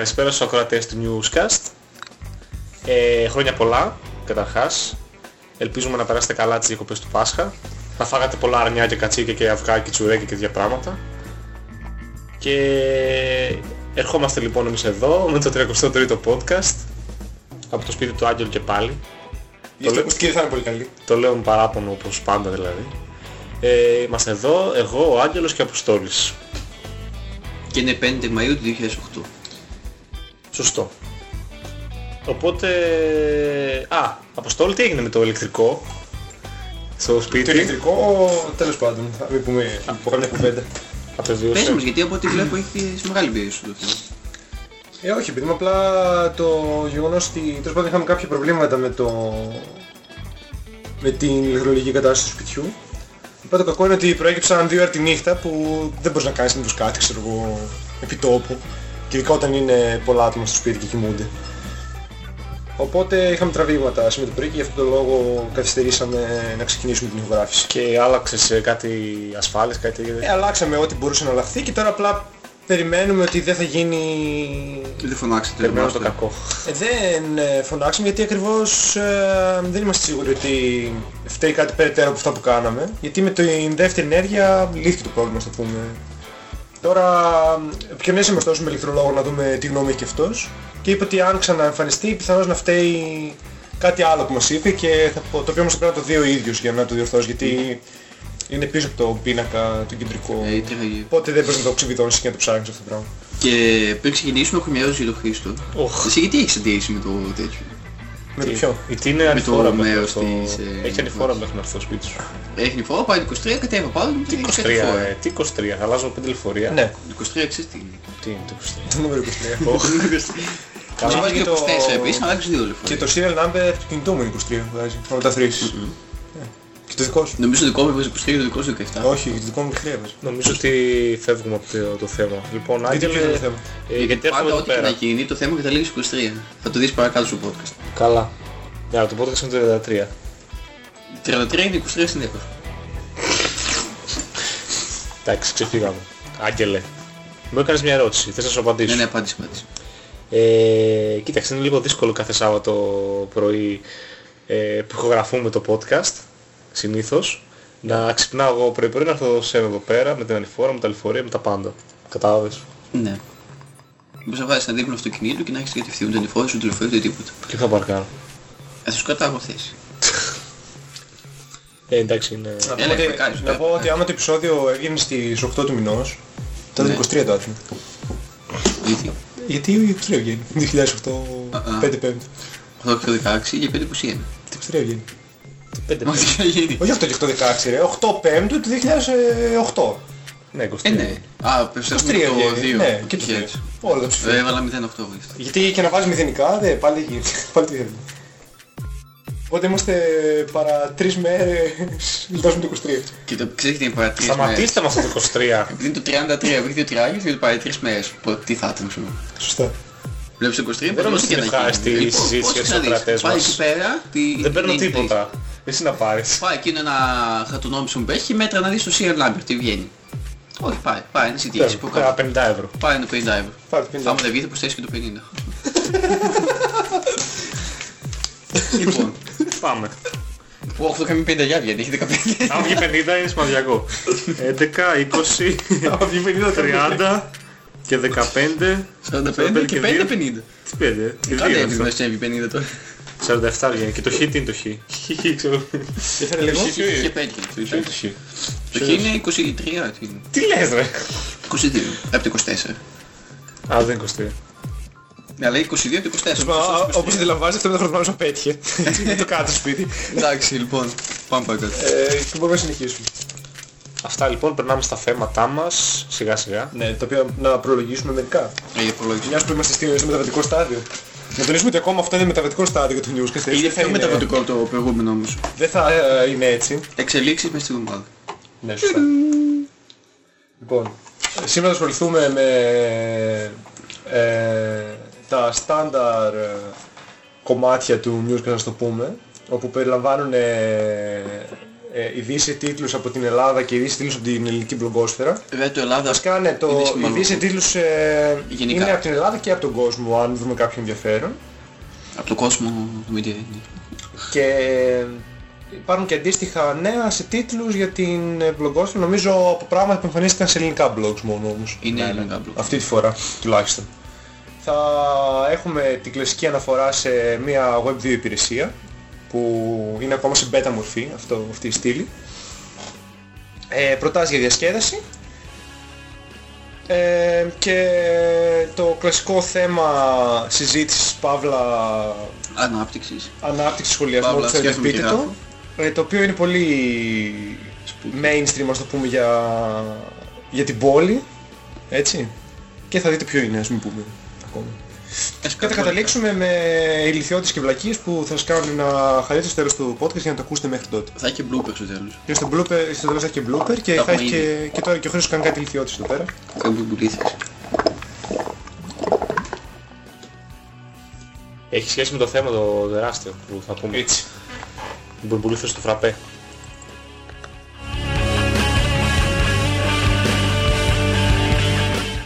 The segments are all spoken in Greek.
Καλησπέρα στους ακροατές του Newscast. Ε, χρόνια πολλά, καταρχάς. Ελπίζουμε να περάσετε καλά τις διακοπές του Πάσχα. Να φάγατε πολλά αρνιά και κατσίκια και αυγά και τσουρέκια και τέτοια πράγματα. Και ερχόμαστε λοιπόν εμείς εδώ με το 33ο podcast από το σπίτι του Άγγελου και πάλι. Γιατί η ακουστική δεν θα είναι πολύ καλή. Το λέω με παράπονο όπως πάντα δηλαδή. Ε, είμαστε εδώ, εγώ, ο Άγγελος και ο Αποστόλης. Και είναι 5 Μαΐου του 2008. Σωστό. Οπότε... Α, Αποστόλη, τι έγινε με το ηλεκτρικό; Στο σπίτι; Το ηλεκτρικό, τέλος πάντων, θα μην πούμε από καμιά κουβέντα. Απεβίωσε. Πες μας, γιατί από ό,τι βλέπω έχει σε μεγάλη πίεση το θέμα. Ε, όχι, επειδή είμαι απλά το γεγονός ότι τέλος πάντων είχαμε κάποια προβλήματα με το... με την ηλεκτρολογική κατάσταση του σπιτιού. Οπότε το κακό είναι ότι προέκυψαν δύο ώρα τη νύχτα που δεν μπορείς να κάνεις συνήθως κάτι, ξέρω εγώ, επί τόπου. Και ειδικά όταν είναι πολλά άτομα στο σπίτι και κοιμούνται. Οπότε είχαμε τραβήγματα σήμερα το πρωί και γι' αυτόν τον λόγο καθυστερήσαμε να ξεκινήσουμε την ηχογράφηση. Και άλλαξες ε, κάτι ασφάλειες, κάτι τέτοιο. Ε, αλλάξαμε ό,τι μπορούσε να αλλάχθει και τώρα απλά περιμένουμε ότι δεν θα γίνει... Δεν φωνάξετε. Περιμένω το εμάς, κακό. Ε, δεν ε, φωνάξαμε γιατί ακριβώς ε, δεν είμαστε σίγουροι ότι φταίει κάτι περαιτέρω από αυτά που κάναμε. Γιατί με την δεύτερη ενέργεια λύθηκε το πρόβλημα, στο πούμε. Τώρα επικοινωνήσαμε ωστόσο με ηλεκτρολόγο να δούμε τι γνώμη έχει και αυτός και είπε ότι αν ξαναεμφανιστεί πιθανώς να φταίει κάτι άλλο που μας είπε και θα, πω- το οποίο όμως θα πρέπει να το δει ο ίδιος για να το διορθώσει γιατί είναι πίσω από το πίνακα το κεντρικό. Ε, η τρέχει. Οπότε δεν μπορείς να το ξεβιδώσεις και να το ψάχνεις αυτό το πράγμα. Και πριν ξεκινήσουμε έχω μια ερώτηση για τον Χρήστο. Οχ. Εσύ γιατί έχεις αντίρρηση με το τέτοιο; Με το ποιο; Η είναι ανηφόρα. Με το της, ε... Έχει ανηφόρα μέχρι να έρθει στο σπίτι σου. Έχει ανηφόρα, πάει 23, κατέβα πάλι Τι 23, ε, τι 23, αλλάζω πέντε λεωφορεία. Ναι. 23 ξέρεις τι είναι. Τι είναι το 23. Το νούμερο 23. Καλά, και το 24 επίσης, αλλάξει δύο. Και το serial number του κινητού μου είναι 23, βάζει, Όλα τα 3 το δικό σου. Νομίζω το δικό μου έβαζε 23 και το δικό σου 17. Όχι, και το δικό μου 23 έβαζε. Νομίζω ότι φεύγουμε από το, το θέμα. Λοιπόν, Γιατί Άγγελε, φύγαμε το θέμα. ε, γιατί έρχομαι Πάντα εδώ ό,τι και να πέρα. γίνει, το θέμα καταλήγει στο 23. Θα το δεις παρακάτω στο podcast. Καλά. Για το podcast είναι το 33. 33 είναι 23 στην έπαφη. Εντάξει, ξεφύγαμε. Άγγελε. Μου έκανες μια ερώτηση, θες να σου απαντήσω. Ναι, ναι, απάντηση, απάντηση. Ε, κοίταξε, είναι λίγο δύσκολο κάθε Σάββατο πρωί ε, που ηχογραφούμε το podcast, συνήθως, να ξυπνάω εγώ πρωί πρωί να έρθω σε εδώ πέρα με την ανηφόρα, με τα λεωφορεία, με τα πάντα. Κατάλαβες; Ναι. Μπορείς να βάζεις ένα δίπλο αυτοκινήτου και να έχεις κατευθείαν τον τηλεφώνη σου, το λεωφορείο, ούτε τίποτα. Τι θα παρκάρω. Θα σου κρατάω εγώ θέση. Ε, εντάξει, είναι... Να πω Έλα, ότι- κάνεις, Να ναι. πω ότι άμα το επεισόδιο έβγαινε στις 8 του μηνός, τότε Ναι. 23 το άτομο. Γιατί; Γιατί ο 23 βγαίνει. 2008, Α, 5 πέμπτη. 8 και 16 και 5 που είναι. Τι 23 βγαίνει. Όχι 8 και 8 16 ρε, 8 πέμπτου του 2008. Ναι, 23. Ε, ναι. Α, 23 πιστεύω το βγαίνει. 2. Ναι, και το 2. Όλα τα ψηφία. Έβαλα 0,8 εγώ. Γιατί και να βάζει μηδενικά, δε, πάλι δεν γίνεται. Πάλι τι θέλουμε. Οπότε είμαστε παρά τρεις μέρες γλιτώσουμε το 23. Και το ξέρεις τι είναι παρά 3 μέρες. Σταματήστε με αυτό το 23. Επειδή είναι το 33, επειδή δύο τριάγες και το πάει 3 μέρες. Οπότε τι θα ήταν, ξέρω. Σωστά. Βλέπεις το 23, Δεν νομίζω και ότι είναι να ευχάριστη γίνει. η συζήτηση Λοιπόν, για τους κοίταξε να δεις. ακροατές Πάει μας. εκεί πέρα. τι- Δεν παίρνω τι είναι τίποτα. Εσύ να πάρεις. Πάει εκείνο ένα χαρτονόμισο που έχει και μέτρα να δεις το serial number τι βγαίνει. Όχι, πάει, πάει, είναι συντήρηση που Πέρα κάνει. 50 ευρώ. Πάει είναι 50 ευρώ. Πάρε το 50. Άμα δεν βγει θα προσθέσεις και το 50. λοιπόν, Πάμε. που 8 καμία 50 για βγαίνει, έχει 15. Αν βγει 50 είναι σημαδιακό. 11, 20, 30 και 15. 45 και 5 50. Τι 5, και Κάντε 2 έβγαινε αυτό. να 50 τώρα. 47 βγαίνει. Και το χ τι είναι το χ; Χ, ξέρω. Για φέρε λίγο. Είχε 5 Τι είναι το χ. Το χ είναι 23, τι είναι. Τι λες ρε. 22, από το 24. Α, δεν είναι 23. Ναι, αλλά 22 και 24. Μα, Όπως αντιλαμβάνεσαι αυτό με το χρόνο απέτυχε. Δεν το κάτω σπίτι. Εντάξει, λοιπόν, πάμε παρακάτω. Ε, Και μπορούμε να συνεχίσουμε. Αυτά λοιπόν περνάμε στα θέματά μας σιγά σιγά. Ναι, τα οποία να προλογίσουμε μερικά. Ε, για προλόγηση. Μιας που είμαστε στη- στο μεταβατικό στάδιο. Να τονίσουμε ότι ακόμα αυτό είναι μεταβατικό στάδιο για το newscast. Είναι Δεν θα πιο μεταβατικό από το προηγούμενο όμως. Δεν θα ε, είναι έτσι. Εξελίξεις μες στην εβδομάδα. Ναι, σωστά. Λοιπόν, σήμερα θα ασχοληθούμε με ε, τα στάνταρ ε, κομμάτια του newscast, να το πούμε, όπου περιλαμβάνουν ε, ε, ειδήσει τίτλους από την Ελλάδα και ειδήσει τίτλους από την ελληνική μπλογκόσφαιρα. Βέβαια το Ελλάδα Βασικά ναι, το είναι σημαντικό. ειδήσει τίτλους ε, Γενικά. είναι από την Ελλάδα και από τον κόσμο, αν δούμε κάποιο ενδιαφέρον. από το κόσμο του media. Και υπάρχουν και αντίστοιχα νέα σε τίτλους για την ε, μπλογκόσφαιρα, νομίζω από πράγματα που εμφανίστηκαν σε ελληνικά blogs μόνο όμως. Είναι Ναι, ναι. ελληνικά blog. Αυτή τη φορά τουλάχιστον. Θα έχουμε την κλασική αναφορά σε μια Web2 υπηρεσία που είναι ακόμα σε beta μορφή αυτό, αυτή η στήλη. Ε, προτάσεις για διασκέδαση ε, και το κλασικό θέμα συζήτησης παύλα Ανάπτυξης. ανάπτυξης σχολιασμού Παύλα, που θέλετε σκέφτομαι πείτε και το γράφω. ε, το οποίο είναι πολύ mainstream ας το πούμε για, για την πόλη έτσι και θα δείτε ποιο είναι ας μην πούμε ακόμα και θα καταλήξουμε με ηλικιώτες και βλακίες που θα σας κάνουν να χαρείτε στο τέλος του podcast για να το ακούσετε μέχρι τότε Θα έχει και blooper στο τέλος. και στο, blooper, στο τέλος θα έχει και blooper και Τα θα έχει έχουμε και, και τώρα και ο Χρήστος κάνει κάτι ηλικιώτης εδώ πέρα Κάποιο πουλήθηκες. Έχει σχέση με το θέμα το τεράστιο που θα πούμε. έτσι Την μπουρμπουλήθωση στο φραπέ.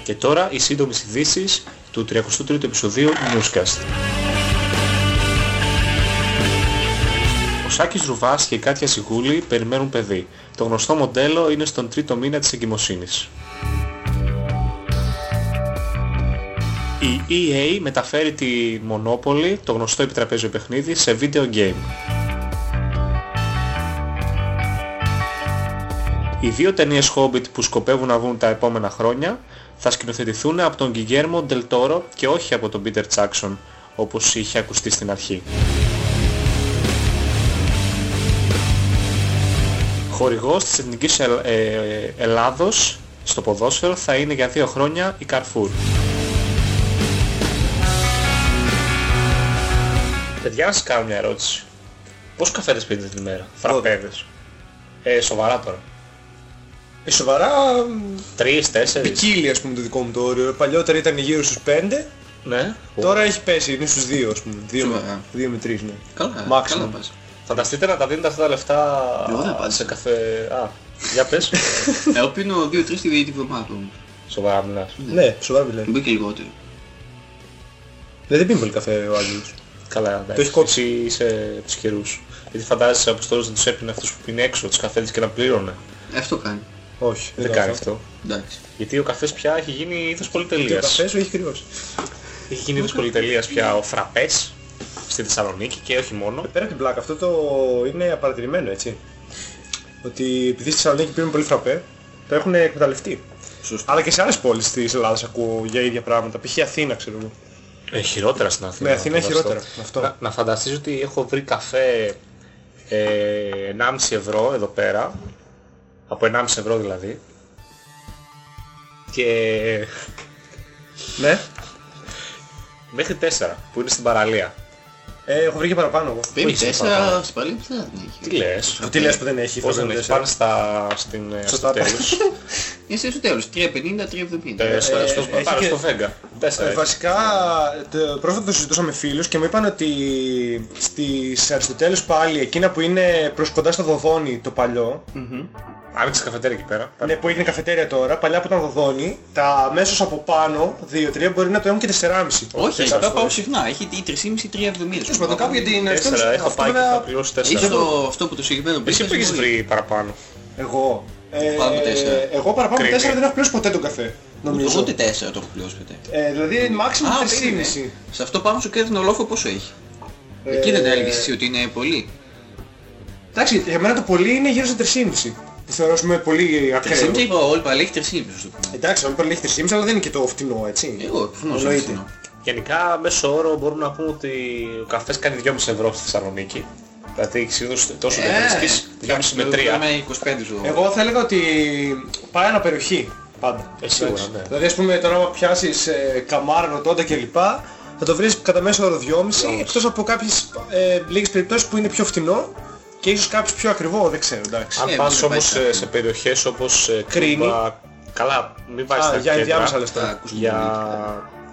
Και τώρα οι σύντομες ειδήσεις του 33ου επεισοδίου Newscast. Ο Σάκης Ρουβάς και η Κάτια Σιγούλη περιμένουν παιδί. Το γνωστό μοντέλο είναι στον τρίτο μήνα της εγκυμοσύνης. Η EA μεταφέρει τη Monopoly, το γνωστό επιτραπέζιο παιχνίδι, σε video game. Οι δύο ταινίες Hobbit που σκοπεύουν να βγουν τα επόμενα χρόνια θα σκηνοθετηθούν από τον Guillermo del Toro και όχι από τον Peter Jackson, όπως είχε ακουστεί στην αρχή. Χορηγός της Εθνικής Ελ- ε, Ελλάδος στο ποδόσφαιρο θα είναι για δύο χρόνια η Carrefour. Παιδιά, να σας κάνω μια ερώτηση. Πόσους καφέδες πίνετε την ημέρα, φραπέδες. Ε, σοβαρά τώρα. Ε, σοβαρά Τρεις, τέσσερις. ποικίλει ας πούμε το δικό μου το όριο παλιότερα ήταν γύρω στους 5 Ναι. Τώρα έχει πέσει, είναι στους 2 ας πούμε. 2 με, Σοβαρά. 2 με 3 ναι. Καλά, Maximum. καλά πας. Φανταστείτε να τα δίνετε αυτά τα λεφτά Εγώ δεν απάντησα. σε καφέ... Α, για πες. Εγώ πίνω 2-3 τη τη βδομάδα όμως. Σοβαρά μιλάς. Ναι, σοβαρά μιλάει. Μπορεί και λιγότερο. Ναι, δεν πίνει πολύ καφέ ο Άγγελος. Καλά, Το εντάξει. έχει κόψει. Εσύ είσαι από τους καιρούς. Γιατί φαντάζεσαι από τους δεν τους έπινε αυτούς που πίνει έξω τους καφέδες και να πλήρωνε. Ε, Αυτό κάνει. Όχι, Δεν κάνω κάνει αυτό. Εντάξει. Γιατί ο καφές πια έχει γίνει είδος Και ο πολυτελείας. καφές σου έχει κρυώσει. Έχει γίνει είδος πολυτελείας πια ο φραπές στη Θεσσαλονίκη και όχι μόνο. Πέρα από την πλάκα, αυτό το είναι παρατηρημένο έτσι. Ότι επειδή στη Θεσσαλονίκη πίνουν πολύ φραπέ, το έχουν εκμεταλλευτεί. Σωστό. Αλλά και σε άλλες πόλεις της Ελλάδας ακούω για ίδια πράγματα. Π.χ. Αθήνα ξέρω εγώ. Ε, χειρότερα στην Αθήνα. Ναι, Αθήνα να φανταστώ. χειρότερα. Αυτό. Να, να φανταστείς ότι έχω βρει καφέ ε, 1,5 ευρώ εδώ πέρα. Από 1,5 ευρώ δηλαδή. Και Ναι. μέχρι 4 που είναι στην παραλία. Ε, έχω βρει και παραπάνω εγώ. Πέμπτη είσαι 4 παραπάνω. στην παλιά που δεν έχει. Τι λες; Τι λες που δεν έχει. Πώς δεν φραπέ έχει. τέσσερα. Πάνε στα, στην, ε, στο Σωστά. τέλος. Είσαι στο τέλος. 3,50, 3,70. Ε, στο, Ε, στο, έχει πάνω και- στο Βέγγα. 4 Ε, έχει. βασικά, το, πρόσφατα το συζητούσα με φίλους και μου είπαν ότι στις Αριστοτέλους πάλι, εκείνα που είναι προς κοντά στο Δοδόνι το παλιό, Άνοιξε καφετέρια εκεί πέρα. ναι, που έγινε καφετέρια τώρα, παλιά που ήταν Δοδόνι, τα αμέσως από πάνω, 2-3 μπορεί να το έχουν και 4,5. Όχι, Τέσσερις αυτά πάω φορές. συχνά. Έχει ή 3,5 ή 3,70. Τέλος πάντων, κάπου για την 4 Αριστοτέλους, έχω αυτό πάει και είναι θα ένα- πληρώσω Έχει 4. το, αυτό που το συγκεκριμένο Εσύ που έχεις βρει παραπάνω. Εγώ. Ε, Πάνω από τέσσερα. εγώ παραπάνω από Κρίνη. 4 δεν έχω πληρώσει ποτέ τον καφέ. Νομίζω. Ούτε 4 το έχω πληρώσει ποτέ. Ε, δηλαδή maximum Α, 3,5. περίμενε. Σε αυτό πάνω σου κέρδινε ο λόγο πόσο έχει; Ε, Εκεί δεν έλεγες εσύ ότι είναι πολύ; Εντάξει, για μένα το πολύ είναι γύρω στα 3,5. Τη θεωρώ ας πούμε, πολύ ακραίο. 3,5 είπα όλοι πάλι έχει 3,5 στο πούμε. Εντάξει, αν έχει 3,5 αλλά δεν είναι και το φτηνό, έτσι. Εγώ προφανώς Εννοείται. είναι φθηνό. Γενικά μέσω όρο μπορούμε να πούμε ότι ο καφές κάνει 2,5 ευρώ στη Θεσσαλονίκη. Δηλαδή συνήθως τόσο το βρίσκεις 2,5 με 3. Με 25 σου. Εγώ θα έλεγα ότι πάει αναπεριοχή πάντα. Ε, σίγουρα, Εντάξει. ναι. Δηλαδή ας πούμε τώρα άμα πιάσεις ε, καμάρα, ρωτώντα κλπ. Θα το βρεις κατά μέσο όρο 2,5 εκτός από κάποιες ε, λίγες περιπτώσεις που είναι πιο φτηνό και ίσως κάποιος πιο ακριβό, δεν ξέρω, εντάξει. Αν Ε, πας μπορεί να όμως πάει σε, στα- σε περιοχές όπως ε, Κρίνη. Κούμπα, καλά, μην βάζεις Α, τα για ενδιάμεσα κέντρα. λεφτά. Θα ακούσουμε Για,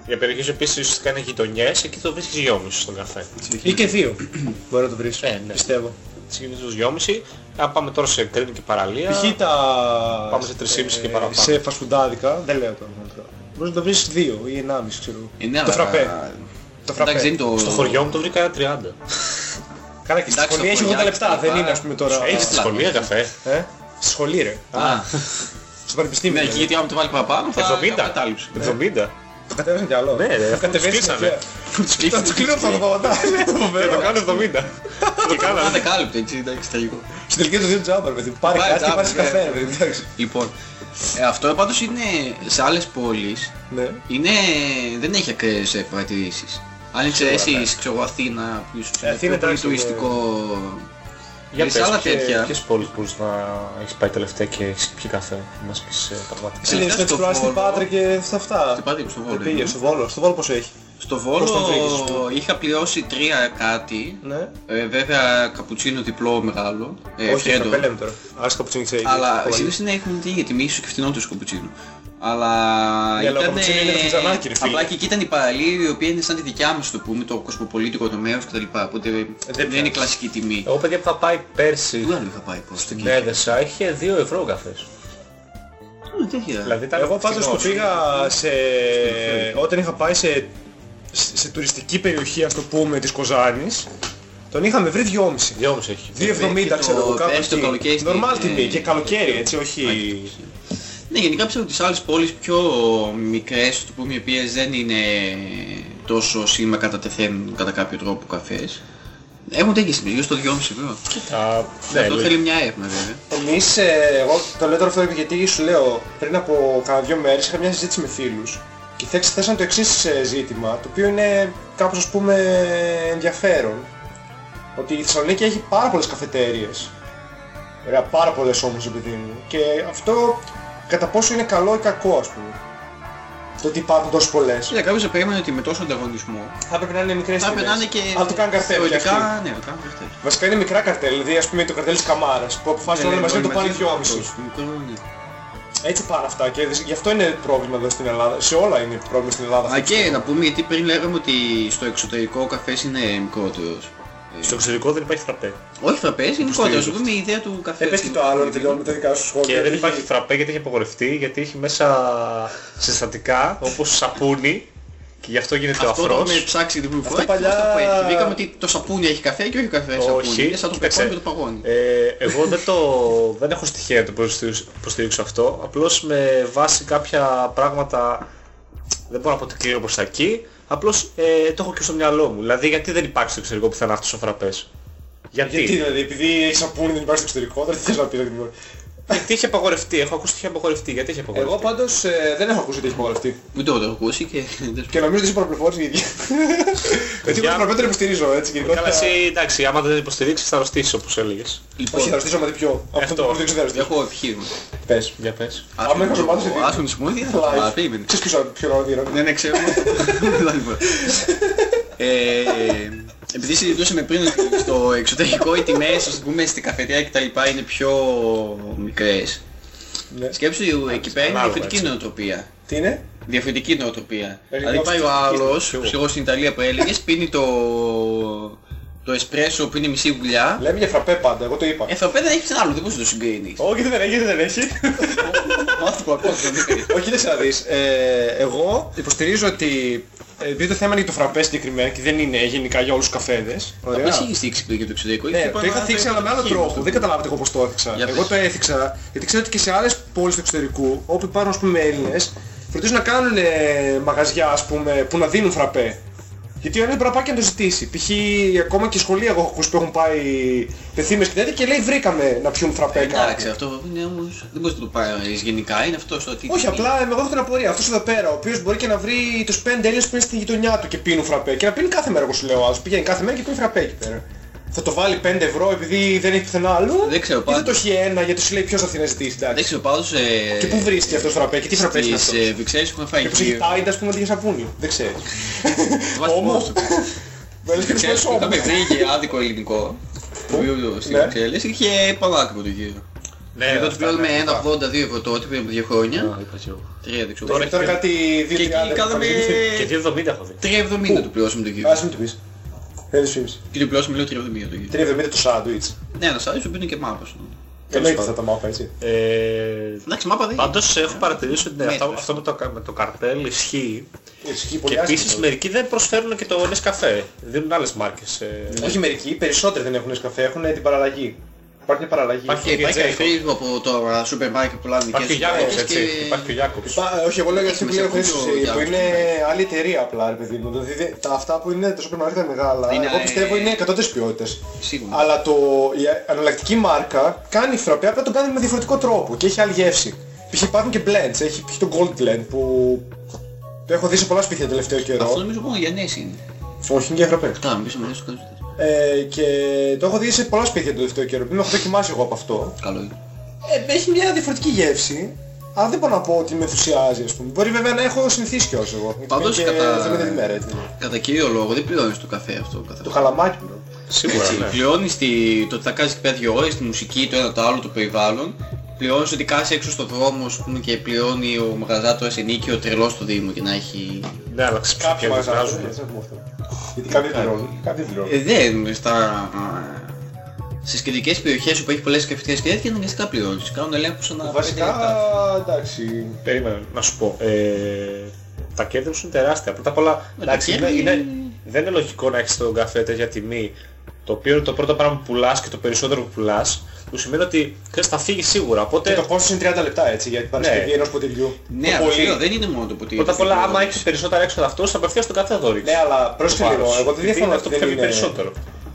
για περιοχές επίσης ουσιαστικά είναι γειτονιές, εκεί το βρίσκεις 2,5 στον καφέ. Ή και δύο μπορεί να το βρεις, Ε, ναι. πιστεύω. Συνήθως 2,5. Αν πάμε τώρα σε Κρήτη και παραλία. Π.χ. τα... Πάμε σε 3,5 και παραπάνω. Σε φασφουντάδικα, δεν λέω τώρα. μόνο τώρα. Μπορείς να το βρεις 2 ή 1,5 ξέρω. Ε, ναι, το αλλά- φραπέ. Το φραπέ. Εντάξει, δεν είναι το... Στο χωριό μου το βρήκα 30. Καλά και στη Εντάξει, σχολή έχει το 80 χωριάκι λεπτά, και δεν λοιπά. είναι ας πούμε τώρα... Έχεις στη σχολεία καφέ. Ε, στη σχολή ρε. Α, Στο πανεπιστήμιο. ναι, δηλαδή. γιατί άμα το βάλει παραπάνω θα 70. θα κατάληψη. 70. Το κατέβασαν κι άλλο. Ναι, ρε, αυτό Κατεβαίνεις τους κλείσανε. συνέχεια. Θα τους κλείνω από το 80. Και το κάνω 70. Το Κάνα κάνανε. δεκάλεπτο έτσι, εντάξει, τραγικό. Στην τελική του δίνουν τζάμπα, ρε παιδί. Πάρε Πάρε κάτι και τζάμπα, πάρεις ναι. καφέ, ρε παιδί. εντάξει. Λοιπόν, ε, αυτό πάντως είναι σε άλλες πόλεις, Ναι. είναι, δεν έχει ακραίες ε, παρατηρήσεις. Αν εξαιρέσεις, ξέρω εγώ, Αθήνα, που ίσως είναι Αθήνα, πιο πολύ εντάξει, τουριστικό... Για σε πες, άλλα ποιε- τέτοια; ποιες πόλεις μπορείς να έχεις πάει τελευταία και έχεις πιει καφέ. Να μας πεις ε, πραγματικά. Εσύ λες στο να εξπλώσεις την Βόλο. Πάτρα και αυτά αυτά. Στην Πάτρα και στο Βόλο, Δεν πήγε, είναι. στο Βόλο. Στο Βόλο πόσο έχει; Στο Πώς τον βρήκες, Βόλο αυτό; είχα πληρώσει τρία κάτι, Ναι. ε, βέβαια καπουτσίνο διπλό μεγάλο, ε, Όχι, φρέντο. θα λέμε τώρα. Ας καπουτσίνι ξέρει. Αλλά συνήθως είναι έχουν την ίδια τιμή, ίσως και φθηνότερος καπουτσίνο. Αλλά Ναι, αλλά ο ήταν... καπουτσίνο είναι το φιτζανάκι, ρε φίλε. Απλά και εκεί ήταν η παραλία η οποία είναι σαν τη δικιά μας το πούμε, το κοσμοπολίτικο το μέρος κτλ. Οπότε δεν είναι πιάνει. κλασική τιμή. Εγώ παιδιά που είχα πάει πέρσι Πού άλλο είχα πάει πώς, στο στην Έδεσα είχε 2 ευρώ ο καφές. Α, τέτοια. Δηλαδή ήταν Εγώ πάντως που φθηνός. πήγα σε... όταν είχα πάει σε... σε τουριστική περιοχή, ας το πούμε, της Κοζάνης, τον είχαμε βρει 2,5. 2,5 έχει. 2,70 ξέρω εγώ κάπου πέρσι το καλοκαίρι εκεί. στην- Normal τιμή ε, και καλοκαίρι έτσι, όχι... Ναι, γενικά πιστεύω ότι τις άλλες πόλεις πιο μικρές, το πούμε, οι οποίες δεν είναι τόσο σήμα κατά τεθέν κατά κάποιο τρόπο καφές, έχουν τέτοιες τιμές, γύρω στο 2,5 ευρώ. Α, ναι, Αυτό λογικό. θέλει μια έρευνα βέβαια. Εμείς, ε, εγώ το λέω τώρα αυτό γιατί σου λέω, πριν από κάνα δύο μέρες είχα μια συζήτηση με φίλους και θέ- θέσαν το εξής ε, ζήτημα, το οποίο είναι κάπως ας πούμε ενδιαφέρον. Ότι η Θεσσαλονίκη έχει πάρα πολλές καφετέριες. Ωραία, πάρα πολλές όμως επειδή μου. Και αυτό κατά πόσο είναι καλό ή κακό ας πούμε. Το ότι υπάρχουν τόσες πολλές. Κοίτα, κάποιος θα περίμενε ότι με τόσο ανταγωνισμό Θα έπρεπε να είναι μικρές θα έπρεπε να είναι τιμές. και Αλλά το κάνουν καρτέλ και αυτοί. θεωρητικά, ναι, το κάνουν καρτέλ. Βασικά είναι μικρά καρτέλ, δηλαδή ας πούμε το καρτέλ της Καμάρας που αποφάσισαν όλοι μαζί να το πάνε 2,5. Μικρό, ναι. Έτσι πάνε αυτά και δυ- γι' αυτό είναι πρόβλημα εδώ στην Ελλάδα. Σε όλα είναι πρόβλημα στην Ελλάδα. Α, και να πούμε γιατί πριν λέγαμε ότι στο εξωτερικό ο καφές είναι μικρότερος. Ε, Στο εξωτερικό δεν υπάρχει φραπέ. Όχι φραπές, είναι μικρότερος. Σου πούμε η ιδέα του καφέ. Ε, πες και το άλλο, να τελειώνουμε τα δικά σου σχόλια. Και δεν υπάρχει φραπέ γιατί έχει απογορευτεί, γιατί έχει μέσα συστατικά όπως σαπούνι και γι' αυτό γίνεται ο Αυτό το αφρός. έχουμε ψάξει την πρώτη Αυτό φορά και παλιά- αυτό που έχει. Και Βρήκαμε ότι το σαπούνι έχει καφέ και όχι καφές σαπούνι. Όχι, Είναι σαν το κοίταξε. πεπόνι με το παγόνι. Ε, εγώ δεν, το, δεν έχω στοιχεία να το υποστηρίξω, υποστηρίξω αυτό. Απλώς με βάση κάποια πράγματα, δεν μπορώ να πω ότι κλείνω προς τα εκεί, απλώς ε, το έχω και στο μυαλό μου. Δηλαδή γιατί δεν υπάρχει στο εξωτερικό πουθενά αυτός ο φραπές. Γιατί, Γιατί δηλαδή, επειδή έχεις σαπούνι δεν υπάρχει στο εξωτερικό, δεν θες να πεις ακριβώς. Γιατί είχε απαγορευτεί, έχω ακούσει ότι είχε απαγορευτεί. Γιατί είχε απαγορευτεί; Εγώ πάντως ε, δεν έχω ακούσει ότι έχει υπογραφεί. Μην το έχω ακούσει και δεν Και νομίζω ότι είσαι παραπληροφόρης η ίδια. Γιατί εγώ παραπληροφόρη δεν υποστηρίζω έτσι Καλά γενικότερα. εσύ εντάξει, άμα δεν υποστηρίξεις θα αρρωστήσεις όπως έλεγες. Όχι, θα ρωτήσω μα τι πιο. Αυτό Αυτό. που υποστηρίζω δεν ρωτήσω. έχω επιχείρημα. Πες. Για πες. Άμα έχω ζωμάτως τι. Άσχον τη μούδια, αλλά Live. περίμενε. Ξέρεις ποιος ποιο ρόλο δίνω. Ναι, ναι, ξέρω. Λοιπόν. Ε, Επειδή συζητούσαμε πριν ότι στο εξωτερικό οι τιμές, ας πούμε, στην καφετέρια και τα λοιπά είναι πιο μικρές. Ναι. Σκέψου εκεί πέρα είναι Ανάλογα, διαφορετική έτσι. νοοτροπία. Τι είναι; Διαφορετική νοοτροπία. Ε, Δηλαδή εγώ πάει ο αυτή- άλλος, ποιο; ξέρω στην Ιταλία που έλεγες, πίνει το, το εσπρέσο που είναι μισή βουλιά. Λέμε για φραπέ πάντα, εγώ το είπα. Ε, φραπέ δεν έχεις πουθενά άλλο, δεν μπορείς να το συγκρίνεις. Όχι δεν έχει, δεν έχει. Μάθω που ακούω, δεν έχει. Όχι, δεν να δεις. Ε, εγώ υποστηρίζω ότι ε, επειδή το θέμα είναι για το φραπέ συγκεκριμένα και δεν είναι γενικά για όλους τους καφέδες. Απλά εσύ έχεις θίξει πριν για το εξωτερικό. Ναι, έχεις το πει είχα πάνω θίξει ένα αλλά με άλλο επιχείρημα τρόπο. στο Δεν καταλάβατε εγώ πώς το έθιξα. Για Εγώ πες. το έθιξα γιατί ξέρω ότι και σε άλλες πόλεις του εξωτερικού όπου υπάρχουν ας πούμε Έλληνες φροντίζουν να κάνουν ε, μαγαζιά ας πούμε που να δίνουν φραπέ. Γιατί ο Έλληνας μπορεί να πάει και να το ζητήσει. Π.χ. ακόμα και σχολεία εγώ έχω ακούσει που έχουν πάει πεθύμες και τέτοια και λέει βρήκαμε να πιούμε φραπέ Εντάξει, κάπου. αυτό είναι όμως, δεν μπορείς να το πάρεις γενικά, είναι αυτός στο ότι... Όχι, απλά εγώ έχω την απορία. Αυτός εδώ πέρα, ο οποίος μπορεί και να βρει τους πέντε Έλληνες που είναι στη γειτονιά του και πίνουν φραπέ. Και να πίνει κάθε μέρα, εγώ σου λέω, ο άλλος πηγαίνει κάθε μέρα και πίνει φραπέ εκεί πέρα. Θα το βάλει 5 ευρώ επειδή δεν έχει πουθενά άλλο. Δεν ξέρω, Ή θα το πάντως. έχει ένα γιατί σου λέει ποιος θα έρθει να ζητήσει. Δεν Εντάξει. ξέρω, πάντως... ε, Και πού βρίσκει αυτός φραπέ και τι φραπέ είναι Στις αυτός; ε, Βρυξέλλες έχουμε φάει Και πως έχει γύρω. τάιντα ας πούμε αντί για σαπούνι. Δεν ξέρεις. Βάζει Όμως. πόσο. Δεν λες και τους Ξέρεις, πες όμως. είχαμε βρει και άδικο ελληνικό. Το οποίο στις Ναι. Βρυξέλλες είχε πανάκριβο το γύρο. Ναι, Εδώ τους αυτά, πληρώνουμε ναι, 1,82 ευρώ τότε πριν από δύο χρόνια. Α, είπα και εγώ. Τρία δεν ξέρω. Τώρα, τώρα κάτι 2-30. Και εκεί κάναμε... Και 2,70 έχω δει. 3,70 του πληρώσαμε το γύρο. Ας μην του πεις. Δεν φήμιση. Και το πληρώσαμε λέω 3,70 το γύρο. 3,70 το σάντουιτς. Ναι, ένα σάδι που είναι και μάπας. Εννοείται θα τα μάθω έτσι. Ε, Εντάξει, μάπα δεν πάντως έχω παρατηρήσει ότι ναι, αυτό, Μέτρα. αυτό με, το, κα- με το καρτέλ ισχύει. Ισχύει πολύ Και άσχημα επίσης τώρα. μερικοί δεν προσφέρουν και το Nescafe. Δίνουν άλλες μάρκες. Ε, Όχι μερικοί, οι περισσότεροι δεν έχουν καφέ, έχουν την παραλλαγή. Υπάρχει μια παραλλαγή. Υπάρχει Και υπάρχει Τζέικο. καρυφρή από το σούπερ μάρκετ που πουλάνε Υπάρχει και ο δικές Γιάκοψ, και- έτσι. Υπάρχει και ο Γιάκοψ. Πα- όχι, εγώ λέω για αυτή που λέει ο Μεσαιωνικό Χρήστος, ε, που διάλογο. είναι άλλη εταιρεία απλά, ρε παιδί μου. Δηλαδή δε- τα αυτά που είναι τα σούπερ μάρκετ τα μεγάλα, Είναι, εγώ ε, πιστεύω είναι εκατότητες ποιότητες. Σίγουρα. Αλλά το, η αναλλακτική μάρκα κάνει φραπέ, απλά τον κάνει με διαφορετικό τρόπο και έχει άλλη γεύση. Π.χ. υπάρχουν και blends, έχει π.χ. το gold blend που το έχω δει σε πολλά σπίτια τελευταίο Αυτό καιρό. νομίζω μόνο για νέες είναι. Όχι, είναι για φραπέ. Καλά, μην πεις με νέες το κάνεις τέτοιο. Ε, και το έχω δει σε πολλά σπίτια το τελευταίο καιρό. Πριν έχω δοκιμάσει εγώ από αυτό. Καλό είναι. Ε, έχει μια διαφορετική γεύση. Αλλά δεν μπορώ να πω ότι με ενθουσιάζει, ας πούμε. Μπορεί βέβαια να έχω συνηθίσει κιόλας εγώ. γιατί Πάντως, είναι και κατά- θέμα τη μέρα, έτσι. Κατά κύριο λόγο δεν πληρώνεις το καφέ αυτό. καθ' Το αυτό. καλαμάκι μου. Σίγουρα, Έτσι, ναι. πληρώνεις τη, το ότι θα κάνεις και πέρα δύο ώρες, τη μουσική, το ένα το άλλο, το περιβάλλον. Πληρώνεις ότι κάθεσαι έξω στο δρόμο ας πούμε, και πληρώνει ο μαγαζάτορας ενίκιο τρελό στο Δήμο και να έχει... Ναι, αλλά ξέρεις Κάποιοι ποια Γιατί κάποιοι πληρώνουν. Κάποιοι πληρώνουν. Ε, δεν, στα... Στις κεντρικές περιοχές που έχει πολλές καφετές και τέτοια αναγκαστικά πληρώνεις. Κάνουν ελέγχους ανά Βασικά, πέντε λεπτά. εντάξει. Περίμενε, να σου πω. Ε, τα κέρδη σου είναι τεράστια. Πρώτα απ' όλα, Ε, εντάξει, τα είναι, κέρδη- είναι- δεν είναι λογικό να έχεις τον καφέ τέτοια τιμή. Το οποίο είναι το πρώτο πράγμα που πουλάς και το περισσότερο που πουλάς. Που σημαίνει ότι ξέρεις, θα φύγει σίγουρα. Και Οπότε, το κόστος είναι 30 λεπτά έτσι για την Παρασκευή Ναι. ενός ποτηριού. Ναι, Το αλλά πολύ. φίλο, δεν είναι μόνο το ποτήρι. πρώτα απ' που όλα, άμα πληρώνεις. έχεις περισσότερα έξοδα αυτός, απευθείας στον καφέ θα το ρίξεις. Ναι, αλλά πρόσεχε Το λίγο. βάρος. Εγώ δεν Γιατί διαφωνώ είναι ότι αυτό που δεν φεύγει είναι... περισσότερο.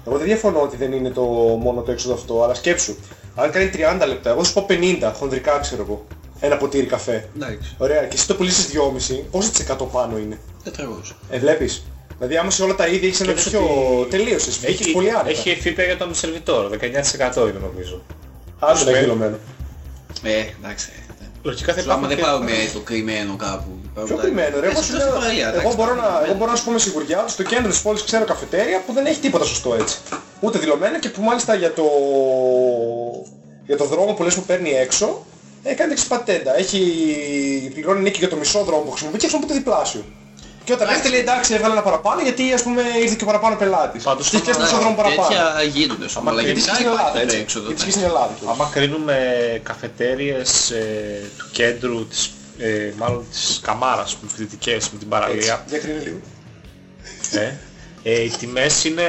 Εγώ δεν διαφωνώ ότι δεν είναι το μόνο το έξοδο αυτό, αλλά σκέψου. Αν κάνει 30 λεπτά, εγώ θα σου πω 50, χονδρικά ξέρω εγώ. Ένα ποτήρι καφέ. Εντάξει, Ωραία, και εσύ το πουλήσεις 2,5, πόσο της εκατό πάνω είναι; τετραγώς. Ε, βλέπεις. Δηλαδή άμα σε όλα τα είδη έχεις ένα Σκέψου τέτοιο ότι τελείωσες, Έχει, βγήκες πολύ άνετα. έχει εφήπια για τον σερβιτόρο, 19% είναι νομίζω. Αν δεν Σου έχει λέει- δηλωμένο. Ε, εντάξει. ε, Λογικά θα Σου άμα υπάρχουν δεν και- πάρουμε το κρυμμένο κάπου. πάρουμε Πιο τα- κρυμμένο, ρε. Ε, Εγώ, σε σου τόση λέω- παραλία, εγώ, εντάξει, μπορώ να, κρυμμένο. εγώ μπορώ να σου πω με σιγουριά ότι στο κέντρο της πόλης ξέρω καφετέρια που δεν έχει τίποτα σωστό έτσι. Ούτε δηλωμένο και που μάλιστα για το, για το δρόμο που λες που παίρνει έξω έκανε εξής πατέντα. Έχει πληρώνει νίκη για το μισό δρόμο που χρησιμοποιεί και χρησιμοποιεί το διπλάσιο. Και όταν έρχεται λέει εντάξει έβγαλε ένα παραπάνω γιατί ας πούμε ήρθε και ο παραπάνω πελάτης. Πάντως, και έχει άμα- μισό δρόμο παραπάνω. Τέτοια γίνονται, ας πούμε, αλλά Γιατί γενικά ισχύει στην Ελλάδα υπάρχει το έτσι. έξοδο. Γιατί ναι. ισχύει στην Ελλάδα. κιόλας. Άμα κρίνουμε καφετέριες ε, του κέντρου, της, ε, μάλλον της Καμάρας, που φοιτητικές με την παραλία, Έτσι, Για κρίνει λίγο. ε, ε, οι τιμές είναι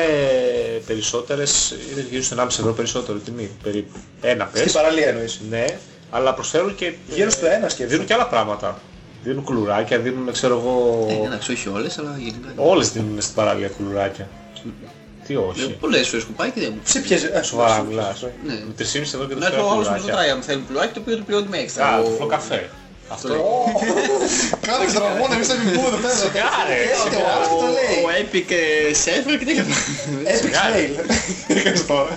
περισσότερες, είναι γύρω στο 1,5 ευρώ περισσότερο τιμή, περίπου. Ένα Στην πες, παραλία εννοείς. ναι, αλλά προσφέρουν και... Γύρω στο ένα Δίνουν σκέφτομαι. και άλλα πράγματα. Δίνουν κουλουράκια, δίνουν, ξέρω Ε, εγώ... Εντάξει, όχι όλες, αλλά γενικά. Όλες δίνουν στην παραλία κουλουράκια. Τι Ε, όχι. Πολλές φορές που πάει και δεν μου. Σε ποιες... ε, Σοβαρά μιλάς. Ναι. Με 3,5 ευρώ και Να δεν έρθει ο άλλος με κουλουράκια. ρωτάει αν θέλει πουλάκι το οποίο το πληρώνει με έξτρα. Α, Ο- το φλοκαφέ. Αυτό λέει. Κάνε εξτραγμόν, εμείς θα μην πούμε εδώ πέρα. Κάρε, το άλλο το λέει. Ο Epic ε, Server και τέτοια πράγματα. Epic Σιγά, ρε. fail. Έκανες τώρα;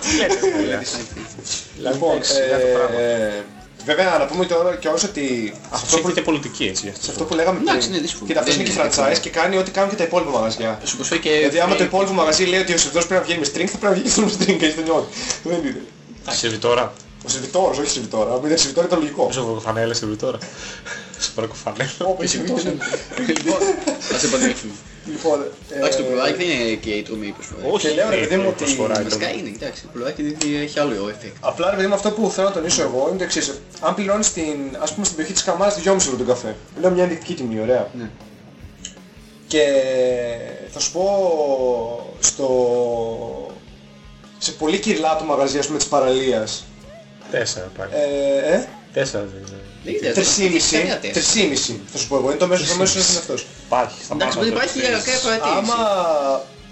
Λοιπόν, ε, βέβαια να πούμε τώρα κιόλας ότι Αυτό αυτό έχει που, και πολιτική έτσι. γι' σε αυτό. αυτό που λέγαμε Εντάξει, πριν, είναι δύσκολο. κοίτα αυτός Δεν είναι και είναι franchise εύκολο. και κάνει ό,τι κάνουν και τα υπόλοιπα μαγαζιά. Σου προσφέρει και... Δηλαδή άμα το free- υπόλοιπο μαγαζί λέει ότι ο σερβιτόρος πρέπει να βγαίνει με string, θα πρέπει να βγει και με string, έτσι τελειώνει. Δεν είναι. Σερβιτόρα. Ο σερβιτόρος, όχι σερβιτόρα. Αν ήταν σερβιτόρα ήταν λογικό. Πόσο βαρκοφανέλα σερβιτόρα. Σπαρκοφανέλα. Ωπα, έχει σερβιτόρος. Λοιπόν, ας επανέλθουμε. Λοιπόν, ε, Εντάξει, το πουλάκι δεν είναι και η τρομή προσφορά. Όχι, Και λέω, ρε είναι παιδί μου, η ότι προσφορά, είναι Βασικά το- είναι, εντάξει, το πουλάκι δεν έχει άλλο effect. Απλά ρε παιδί μου αυτό που θέλω να τονίσω εγώ είναι το εξής. Αν πληρώνεις στην, ας πούμε στην περιοχή της Καμάρας 2,5 ευρώ τον καφέ. Λέω μια ενδεικτική τιμή, ωραία. Ναι. Και θα σου πω στο... σε πολύ κυριλάτο μαγαζί ας πούμε της παραλίας. Τέσσερα πάλι. Ε, ε, Τέσσερα δεν είναι. Δεν είναι αυτό, τρισήμιση, δεν είναι τέσσερα. τρισήμιση θα σου πω εγώ. Είναι το μέσο, το μέσος είναι αυτός. Υπάρχει στα Εντάξει, μάτια. δεν υπάρχει κάποια παρατήρηση. Άμα...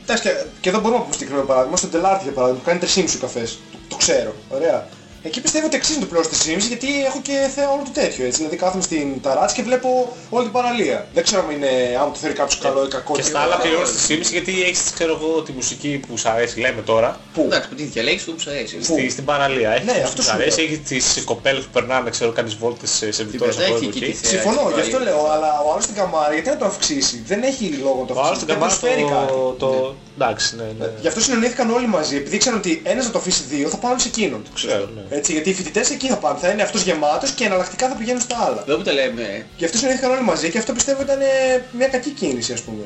Εντάξει, και, και εδώ μπορούμε να πούμε συγκεκριμένο παράδειγμα. Στον Τελάρτη για παράδειγμα που κάνει 3,5 ο καφές. Το, το ξέρω. Ωραία. Εκεί πιστεύω ότι αξίζει να το πληρώσω 3,5 γιατί έχω και θέμα όλο το τέτοιο έτσι. Δηλαδή κάθομαι στην ταράτση και βλέπω όλη την παραλία. Δεν ξέρω αν, είναι, αν το θεωρεί κάποιος καλό ή κακό. Και στα άλλα πληρώνεις τη σύμβηση γιατί έχεις ξέρω εγώ τη μουσική που σου αρέσει λέμε τώρα Πού; Εντάξει, που την διαλέγεις το που σου αρέσει. Πού; στη, στην παραλία. Έχεις Ναι, τη αυτό που σου σου αρέσει, λέω. έχεις τις κοπέλες που περνάνε ξέρω κάνεις βόλτες σε σερβιτόρες Την από παιδάκι εδώ εκεί και τη εκεί. θέα. Συμφωνώ, έτσι, γι' αυτό παραλία. λέω, αλλά ο άλλος στην καμάρα γιατί να το αυξήσει; Δεν έχει λόγο να το Ο άλλος αυξήσει. στην Δεν καμάρα προσφέρει κάτι. το... το- Εντάξει, ναι, ναι. Γι' αυτό συνεννοήθηκαν όλοι μαζί, επειδή ξέρουν ότι ένας να το αφήσει δύο θα πάνε σε εκείνον. Ξέρω, ναι. Έτσι, γιατί οι φοιτητές εκεί θα πάνε, θα είναι αυτός γεμάτος και εναλλακτικά θα πηγαίνουν στα άλλα. Εδώ που τα λέμε, Γι' αυτό συνεχίστηκαν όλοι μαζί και αυτό πιστεύω ήταν ε, μια κακή κίνηση ας πούμε.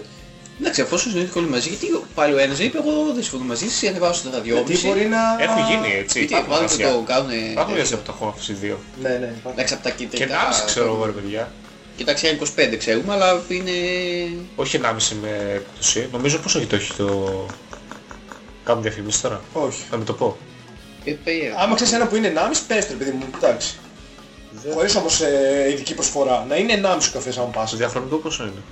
Εντάξει, αφού συνήθως όλοι μαζί, γιατί πάλι ο ένας είπε εγώ δεν συμφωνώ μαζί σας, ανεβάζω στα Γιατί ραδιόμιση. μπορεί να... Έχουν γίνει έτσι. Γιατί υπάρχουν βάλτε γρασία. το κάνουνε... Υπάρχουν γρασία που τα έχουν αυτούς οι δύο. Ναι, ναι. υπάρχουν. Εντάξει, από τα Και κεντρικά... 1,5 ξέρω εγώ ρε παιδιά. Κοιτάξτε, είναι 25 ξέρουμε, αλλά είναι... Όχι 1,5 με έκπτωση. Νομίζω πως όχι το έχει το... Κάνουν διαφημίσεις τώρα. Όχι. Να μην το πω. Ε, περίεργο. Άμα ξέρεις ένα που είναι 1,5 πες το ρε παιδί μου, εντάξει. Χωρίς όμως ε, ειδική προσφορά. Να είναι 1,5 ο καφές αν πας. Το διαχρονικό πόσο είναι;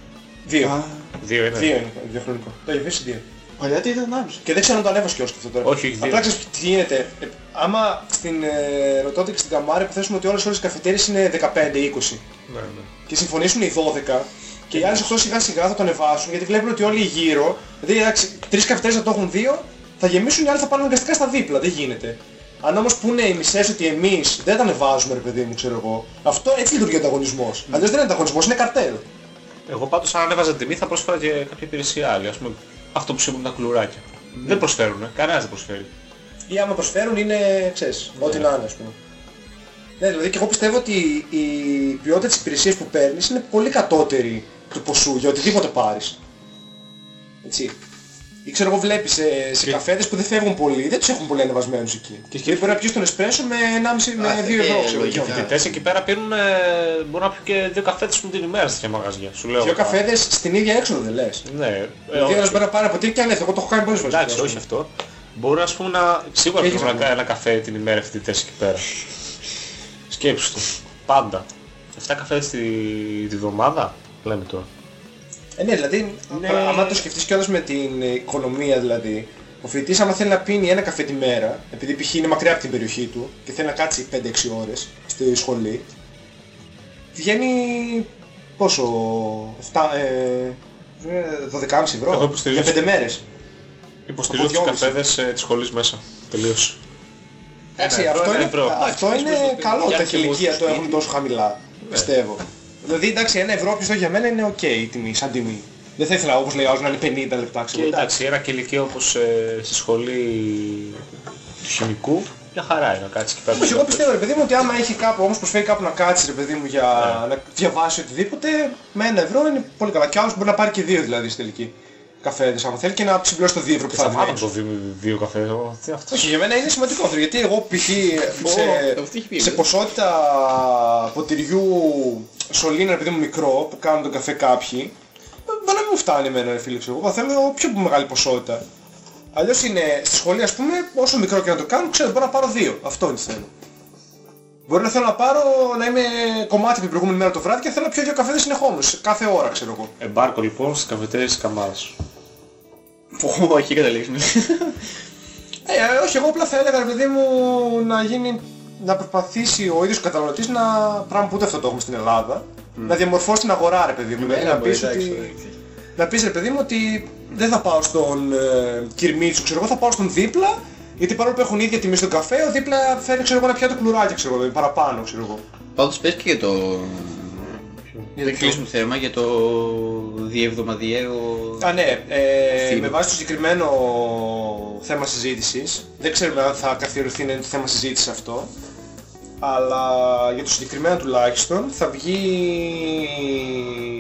Δύο. Δύο είναι. Δύο είναι διαχρονικό. Το έχει βρει δύο. Παλιά τι ήταν 1,5. Και δεν ξέρω αν το ανέβασε κιόλας και αυτό τώρα. Όχι, όχι, δύο. Απλά ξέρεις τι γίνεται. Ε, άμα στην ε, ρωτώτε και στην καμάρη που θέσουμε ότι όλες, όλες οι καφετέρειες είναι 15-20 Ναι, ναι. και συμφωνήσουν οι 12 και οι άλλες 8 σιγά σιγά θα το ανεβάσουν γιατί βλέπουν ότι όλοι γύρω, δηλαδή εντάξει, τρεις καφετέρειες θα το έχουν δύο, θα γεμίσουν οι άλλοι θα πάνε αναγκαστικά στα δίπλα, δεν γίνεται. Αν όμως πούνε οι μισές ότι εμείς δεν τα ανεβάζουμε ρε παιδί μου, ξέρω εγώ, αυτό έτσι λειτουργεί ο ανταγωνισμός. Αλλιώς δεν είναι ανταγωνισμός, είναι καρτέλ. Εγώ πάντως αν ανέβαζα τιμή θα πρόσφερα και κάποια υπηρεσία άλλη. Ας πούμε αυτό που σίγουρα τα κλουράκια. Δεν προσφέρουν, κανένας δεν προσφέρει. Ή άμα προσφέρουν είναι, ξέρεις, ό,τι να είναι ας πούμε. Ναι, δηλαδή και εγώ πιστεύω ότι η ποιότητα της υπηρεσίας που παίρνεις είναι πολύ κατώτερη του ποσού για οτιδήποτε πάρεις. Έτσι. Ή ξέρω εγώ βλέπεις σε, σε Και- καφέδες που δεν φεύγουν πολύ, δεν τους έχουν πολύ ανεβασμένους εκεί. Και, και μπορεί να πιεις τον εσπρέσο με 1,5 με Α, 2 και ευρώ ξέρω λογικά. εγώ. Οι φοιτητές εκεί πέρα πίνουν, ε, μπορούν να πιούν και δύο καφέτες που την ημέρα σε τέτοια μαγαζιά. Σου λέω. Δύο εγώ. καφέδες στην ίδια έξοδο δεν λες. Ναι. ε, Δηλαδή όχι. ένας μπορεί να πάρει από τι και αν εγώ το έχω κάνει πολλές φορές. Εντάξει, ας όχι πούμε. αυτό. Μπορούν ας πούμε να... Σίγουρα Έχεις πιούν ένα, δίκιο. ένα καφέ την ημέρα οι φοιτητές εκεί πέρα. Σκέψου το. Πάντα. 7 καφές τη, τη βδομάδα, λέμε τώρα. Ε, ναι, δηλαδή, Ναι. άμα το σκεφτείς κιόλας με την ε, οικονομία δηλαδή, ο φοιτητής άμα θέλει να πίνει ένα καφέ τη μέρα, επειδή π.χ. είναι μακριά από την περιοχή του και θέλει να κάτσει 5-6 ώρες στη σχολή, βγαίνει πόσο, 7, ε, ε, 12,5 ευρώ Εγώ υποστηρίζω- για 5 μέρες. Υποστηρίζω Από τους δυόμιση. καφέδες ε, της σχολής μέσα. Τελείως. Εντάξει, ευρώ, αυτό ένα είναι, ευρώ. αυτό Εντάξει, είναι πες το καλό για τα και εγώ χιλικία στο το έχουν σπίτι. τόσο χαμηλά, πιστεύω. Δηλαδή εντάξει, ένα ευρώ πιστό για μένα είναι οκ η τιμή, σαν τιμή. Δεν θα ήθελα όπως λέει ο άλλος να είναι 50 λεπτά, Και ξέρω. εντάξει, ένα κηλικείο όπως ε, στη σχολή του χημικού, μια χαρά είναι να κάτσεις εκεί πέρα. Όχι, εγώ πιστεύω ρε παιδί μου ότι άμα έχει κάπου, όμως προσφέρει κάπου να κάτσεις ρε παιδί μου για Ναι. να διαβάσει οτιδήποτε, με ένα ευρώ είναι πολύ καλά. Και άλλος μπορεί να πάρει και δύο δηλαδή στη τελική καφέδες άμα θέλει και να συμπληρώσει το δύο ευρώ που Και θα θα δίνει. φάμε το δύο, δύο καφέ. εγώ, Τι αυτό. Όχι, για μένα είναι σημαντικό γιατί εγώ π.χ. σε, αυτό έχει πει, σε ε. ποσότητα ποτηριού σωλήνα επειδή μου μικρό που κάνουν τον καφέ κάποιοι, μπορεί να μην μου φτάνει εμένα ρε φίλε ξέρω εγώ, θα θέλω πιο μεγάλη ποσότητα. Αλλιώς είναι στη σχολή ας πούμε, όσο μικρό και να το κάνω, ξέρω μπορώ να πάρω δύο. Αυτό είναι το θέμα. Μπορεί να θέλω να πάρω, να είμαι κομμάτι από την προηγούμενη μέρα το βράδυ και θέλω να πιω δύο καφέδες συνεχόμενους, κάθε ώρα ξέρω εγώ. Εμπάρκο λοιπόν στις καφετέρειες της Καμάρας. Πω, εκεί καταλήξουμε. Ε, ε, όχι, εγώ απλά θα έλεγα ρε παιδί μου να γίνει, να προσπαθήσει ο ίδιος ο καταναλωτής να, πράγμα που ούτε αυτό το έχουμε στην Ελλάδα, να διαμορφώσει την αγορά ρε παιδί μου. δηλαδή να πεις ότι, να πεις ρε παιδί μου ότι δεν θα πάω στον ε, Κυρμίτσο, ξέρω εγώ, θα πάω στον δίπλα, γιατί παρόλο που έχουν ίδια τιμή στον καφέ, ο δίπλα φέρνει ξέρω εγώ ένα πιάτο κλουράκι, ξέρω εγώ, παραπάνω, ξέρω εγώ. Πάντως πες και για το... Για το κλείσιμο θέμα, για το διεβδομαδιαίο... Α, ναι, ε, Θύμα. με βάση το συγκεκριμένο θέμα συζήτησης, δεν ξέρουμε αν θα καθιερωθεί να είναι το θέμα συζήτησης αυτό, αλλά για το συγκεκριμένο τουλάχιστον θα βγει,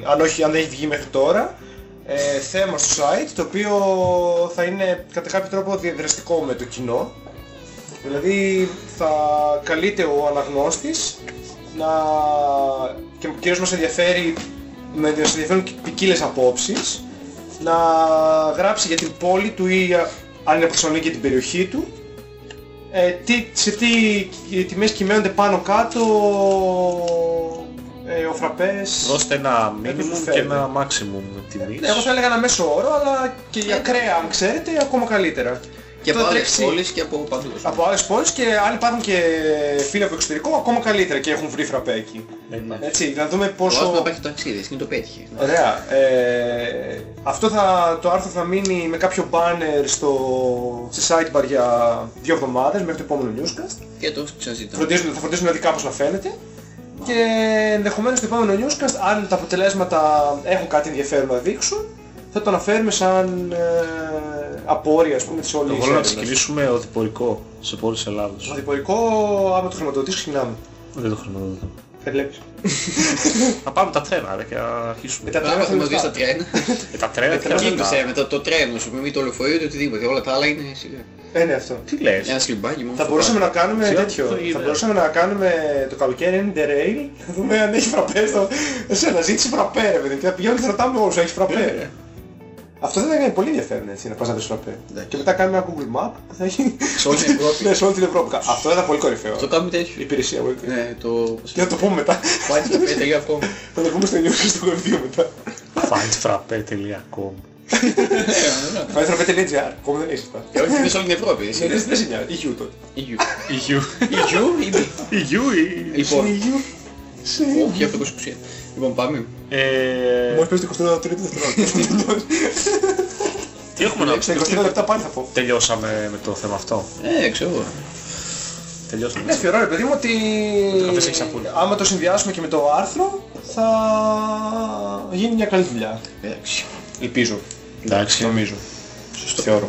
αν όχι, αν δεν έχει βγει μέχρι τώρα, ε, θέμα στο site, το οποίο θα είναι κατά κάποιο τρόπο διαδραστικό με το κοινό. Δηλαδή θα καλείται ο αναγνώστης να... και κυρίως μας ενδιαφέρει, με μας ενδιαφέρουν και ποικίλες απόψεις, να γράψει για την πόλη του ή α, αν είναι προσωπική για την περιοχή του, ε, τι, σε τι τιμές κυμαίνονται πάνω κάτω ε, ο φραπές. Δώστε ένα Ε, minimum τους και φέρνει. ένα maximum τιμής. Ναι, εγώ θα έλεγα ένα μέσο όρο, αλλά και για κρέα αν ξέρετε ακόμα καλύτερα. Και από Θα άλλες τρέξει πόλεις και από παντού. ας πούμε. Από άλλες πόλεις και άλλοι υπάρχουν και φίλοι από το εξωτερικό ακόμα καλύτερα και έχουν βρει φραπέ εκεί. Ναι. Έτσι, να δούμε Ο πόσο... Άσπρος πάει το ταξίδι, εκείνο το πέτυχε. Ωραία. Ε, αυτό θα, το άρθρο θα μείνει με κάποιο banner στο, στη sidebar για δύο εβδομάδες μέχρι το επόμενο newscast. Και το ξαναζητάμε. Φροντίζουν, θα φροντίσουν δηλαδή κάπως να φαίνεται. Και ενδεχομένως στο επόμενο newscast, αν τα αποτελέσματα έχουν κάτι ενδιαφέρον να δείξουν, θα το αναφέρουμε σαν ε, απόρρια ας πούμε της όλης Εγώ θέλω να έρευνας. ξεκινήσουμε οδηπορικό σε πόλεις Ελλάδος. Το διπορικό, άμα το χρηματοδοτήσεις, ξεκινάμε. Δεν το χρηματοδοτώ. Θα βλέπεις. Θα πάμε τα τρένα ρε και να αρχίσουμε. Ε, τα τρένα Άμα θα θέλουν μας δεις τα λεφτά. τρένα. Ε, τα τρένα τι Εκεί λεφτά. πιστεύω, το, το τρένο σου, μην το λεωφορείο ή το οτιδήποτε. Όλα τα άλλα είναι σιγά. Ε, ναι, αυτό. Τι λες; Ένα σλιμπάκι μόνο. Θα στο μπορούσαμε πάρκο. να κάνουμε Σιγά, τέτοιο. το Θα είδα. μπορούσαμε να κάνουμε το καλοκαίρι Interrail. Να δούμε αν έχει φραπές στο... σε αναζήτηση φραπέ, ρε παιδί. Και θα πηγαίνουμε και θα ρωτάμε όλους, έχεις Ναι, φραπέ. Αυτό θα ήταν πολύ ενδιαφέρον έτσι, να πας να δεις φραπέ. Εντάξει. Και μετά κάνουμε ένα Google Map που θα έχει... Σε όλη την Ευρώπη. Ναι, σε όλη την Ευρώπη. Αυτό θα ήταν πολύ κορυφαίο. Το κάνουμε τέτοιο. Υπηρεσία μου. Ναι, το... Και θα το πούμε μετά. White.com. Θα το πούμε στο news και στο review μετά. Findfrappe.com Findfrappe.gr. Ακόμα δεν έχεις αυτά. Και όχι είναι σε όλη την Ευρώπη. εσύ. Δεν δεν σε νοιάζει. EU τότε. EU. EU. EU ή μη. EU ή... Λοιπόν, EU. Σε όχι από το 2021. Λοιπόν, πάμε. Ε, Μόλις πες το 23 δευτερόλεπτα. Τι έχουμε να Στα 23 λεπτά πάλι θα πω. Τελειώσαμε με το θέμα αυτό. Ε, ξέρω. Τελειώσαμε. Ναι, θεωρώ ρε παιδί μου ότι το καφέ σε έχει σαπούνι. άμα το συνδυάσουμε και με το άρθρο θα γίνει μια καλή δουλειά. Εντάξει. Ελπίζω. Εντάξει. Νομίζω. Σωστό. Θεωρώ.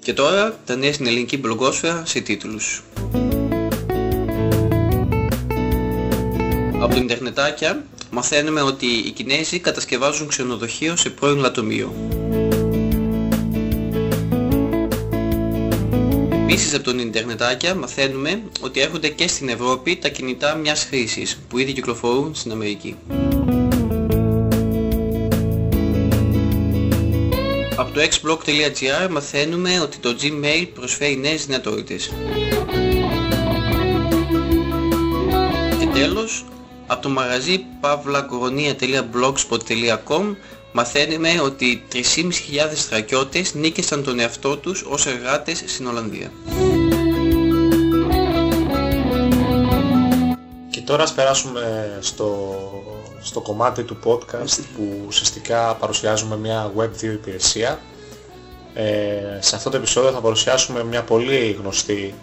Και τώρα τα νέα στην ελληνική μπλογκόσφαιρα σε τίτλους. Από το Ιντερνετάκια μαθαίνουμε ότι οι Κινέζοι κατασκευάζουν ξενοδοχείο σε πρώην λατομείο. Επίσης από τον Ιντερνετάκια μαθαίνουμε ότι έρχονται και στην Ευρώπη τα κινητά μιας χρήσης που ήδη κυκλοφορούν στην Αμερική. Από το xblog.gr μαθαίνουμε ότι το Gmail προσφέρει νέες δυνατότητες. Και τέλος, από το μαγαζί pavlagoronia.blogspot.com μαθαίνουμε ότι 3.500 στρακιώτες νίκησαν τον εαυτό τους ως εργάτες στην Ολλανδία. Και τώρα ας περάσουμε στο, στο κομμάτι του podcast που ουσιαστικά παρουσιάζουμε μια Web2 υπηρεσία. Ε, σε αυτό το επεισόδιο θα παρουσιάσουμε μια πολύ γνωστή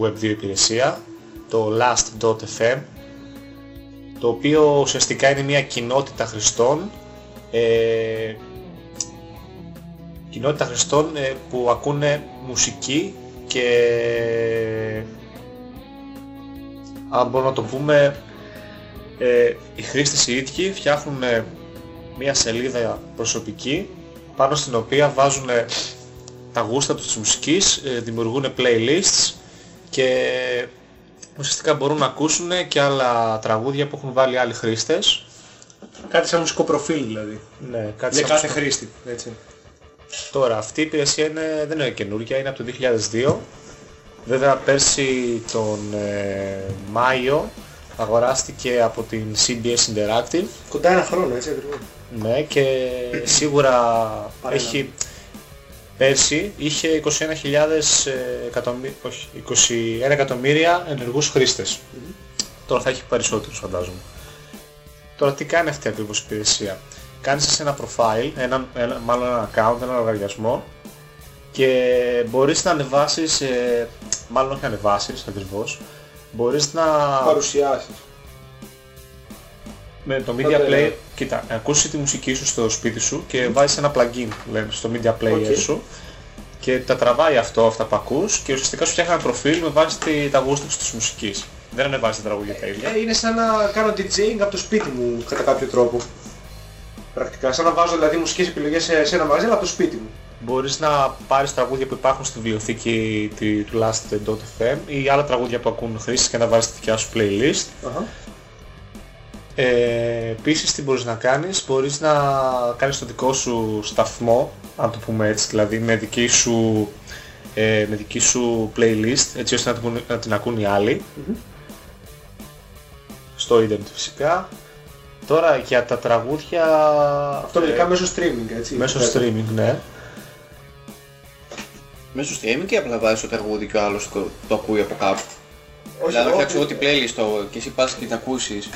Web2 υπηρεσία, το Last.fm, το οποίο ουσιαστικά είναι μια κοινότητα χρηστών, ε, κοινότητα χρηστών ε, που ακούνε μουσική και αν μπορούμε να το πούμε, ε, οι χρήστες οι ίδιοι φτιάχνουν ε, μια σελίδα προσωπική πάνω στην οποία βάζουν ε, τα γούστα τους της μουσικής, ε, δημιουργούν playlists και ουσιαστικά μπορούν να ακούσουν και άλλα τραγούδια που έχουν βάλει άλλοι χρήστες. Κάτι σαν μουσικό προφίλ δηλαδή. Ναι, κάτι Για σαν κάθε χρήστη. Έτσι. Τώρα αυτή η υπηρεσία είναι, δεν είναι καινούργια, είναι από το 2002. Βέβαια πέρσι τον ε, Μάιο αγοράστηκε από την CBS Interactive Κοντά ένα χρόνο έτσι ακριβώς. ναι, και σίγουρα Παρένα. έχει πέρσι είχε 21.000 ε, εκατομμύ- όχι, 21 εκατομμύρια ενεργούς χρήστες. Τώρα θα έχει περισσότερους φαντάζομαι. Τώρα τι κάνει αυτή ακριβώς η υπηρεσία. Κάνεις εσύ ένα profile, ένα, ένα, μάλλον ένα account, ένα λογαριασμό και μπορείς να ανεβάσεις, ε, μάλλον όχι να ανεβάσεις ακριβώς, μπορείς να... Παρουσιάσεις. Με το Θα Media το Player, έλεγα. κοίτα, ακούσεις τη μουσική σου στο σπίτι σου και βάζεις ένα plugin λέμε, στο Media Player Οκ. σου και τα τραβάει αυτό, αυτά που ακούς και ουσιαστικά σου φτιάχνει ένα προφίλ με βάση τη, τα γούστα σου της μουσικής. Δεν ανεβάζει τα τραγούδια τα ίδια. Ε, είναι σαν να κάνω DJing από το σπίτι μου κατά κάποιο τρόπο. Πρακτικά. Σαν να βάζω δηλαδή μουσικές επιλογές σε, σε ένα μαγαζί αλλά από το σπίτι μου. Μπορείς να πάρεις τραγούδια που υπάρχουν στη βιβλιοθήκη τη- του Last.fm ή άλλα τραγούδια που ακούν χρήστες και να βάλεις τη δικιά σου playlist. Αχα. Ε, επίσης τι μπορείς να κάνεις, μπορείς να κάνεις το δικό σου σταθμό, αν το πούμε έτσι, δηλαδή με δική σου, ε, με δική σου playlist, έτσι ώστε να την, ακούν- να την ακούν οι άλλοι. Στο ίντερνετ φυσικά. Τώρα για τα τραγούδια... Αυτό ε, λογικά μέσω streaming έτσι. μέσω Βέβαια. streaming, ναι. Μέσω streaming και απλά βάζεις το τραγούδι και ο άλλος το, το ακούει από κάπου. Όχι, δηλαδή, εγώ- φτιάξω εγώ την playlist το, και εσύ πας και την ακούσεις.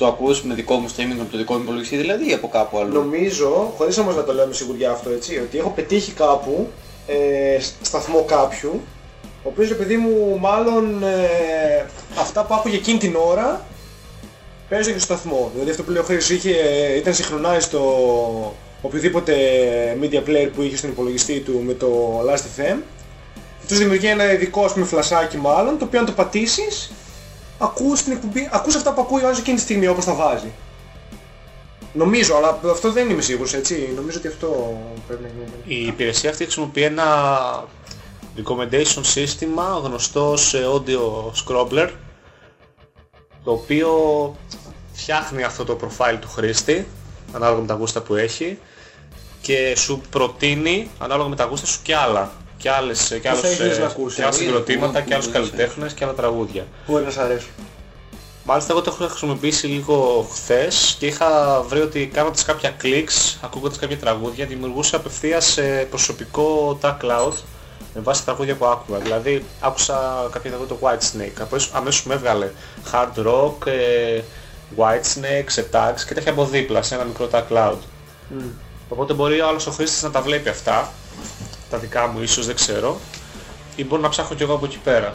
Το ακούς με δικό μου streaming από το δικό μου υπολογιστή δηλαδή ή από κάπου αλλού. Νομίζω, χωρίς όμως να το λέω με σιγουριά αυτό έτσι, ότι έχω πετύχει κάπου ε, σταθμό κάποιου, ο οποίος ρε παιδί μου μάλλον ε, αυτά που άκουγε εκείνη την ώρα παίζουν και στο σταθμό. Δηλαδή αυτό που λέει ο Χρήστος είχε, ήταν συγχρονάει στο οποιοδήποτε media player που είχε στον υπολογιστή του με το Last.fm τους δημιουργεί ένα ειδικό ας πούμε φλασάκι μάλλον, το οποίο αν το πατήσεις, ακούς την εκπομπή, ακούς αυτά που ακούει ο άλλος εκείνη τη στιγμή όπως τα βάζει. Νομίζω, αλλά αυτό δεν είμαι σίγουρος, έτσι. Νομίζω ότι αυτό πρέπει να γίνει. Η υπηρεσία αυτή χρησιμοποιεί ένα recommendation σύστημα γνωστό σε audio scrobbler το οποίο φτιάχνει αυτό το profile του χρήστη ανάλογα με τα γούστα που έχει και σου προτείνει ανάλογα με τα γούστα σου και άλλα και άλλες, και άλλους, θα ήθελες ε, να ακούσεις. και άλλα Πού- συγκροτήματα πού- και άλλους πού- καλλιτέχνες και άλλα τραγούδια. Που να σ' αρέσουν. Μάλιστα εγώ το έχω χρησιμοποιήσει λίγο χθες και είχα βρει ότι κάνοντας κάποια κλικς, ακούγοντας κάποια τραγούδια, δημιουργούσε απευθείας ε, προσωπικό tag cloud με βάση τα τραγούδια που άκουγα. Δηλαδή άκουσα κάποια τραγούδια το White Snake, αμέσως, αμέσως μου έβγαλε hard rock, ε, White Snake, σε tags και τέτοια από δίπλα σε ένα μικρό tag cloud. Οπότε μπορεί ο άλλος ο χρήστης να τα βλέπει αυτά, τα δικά μου ίσως δεν ξέρω, ή μπορεί να ψάχνω κι εγώ από εκεί πέρα.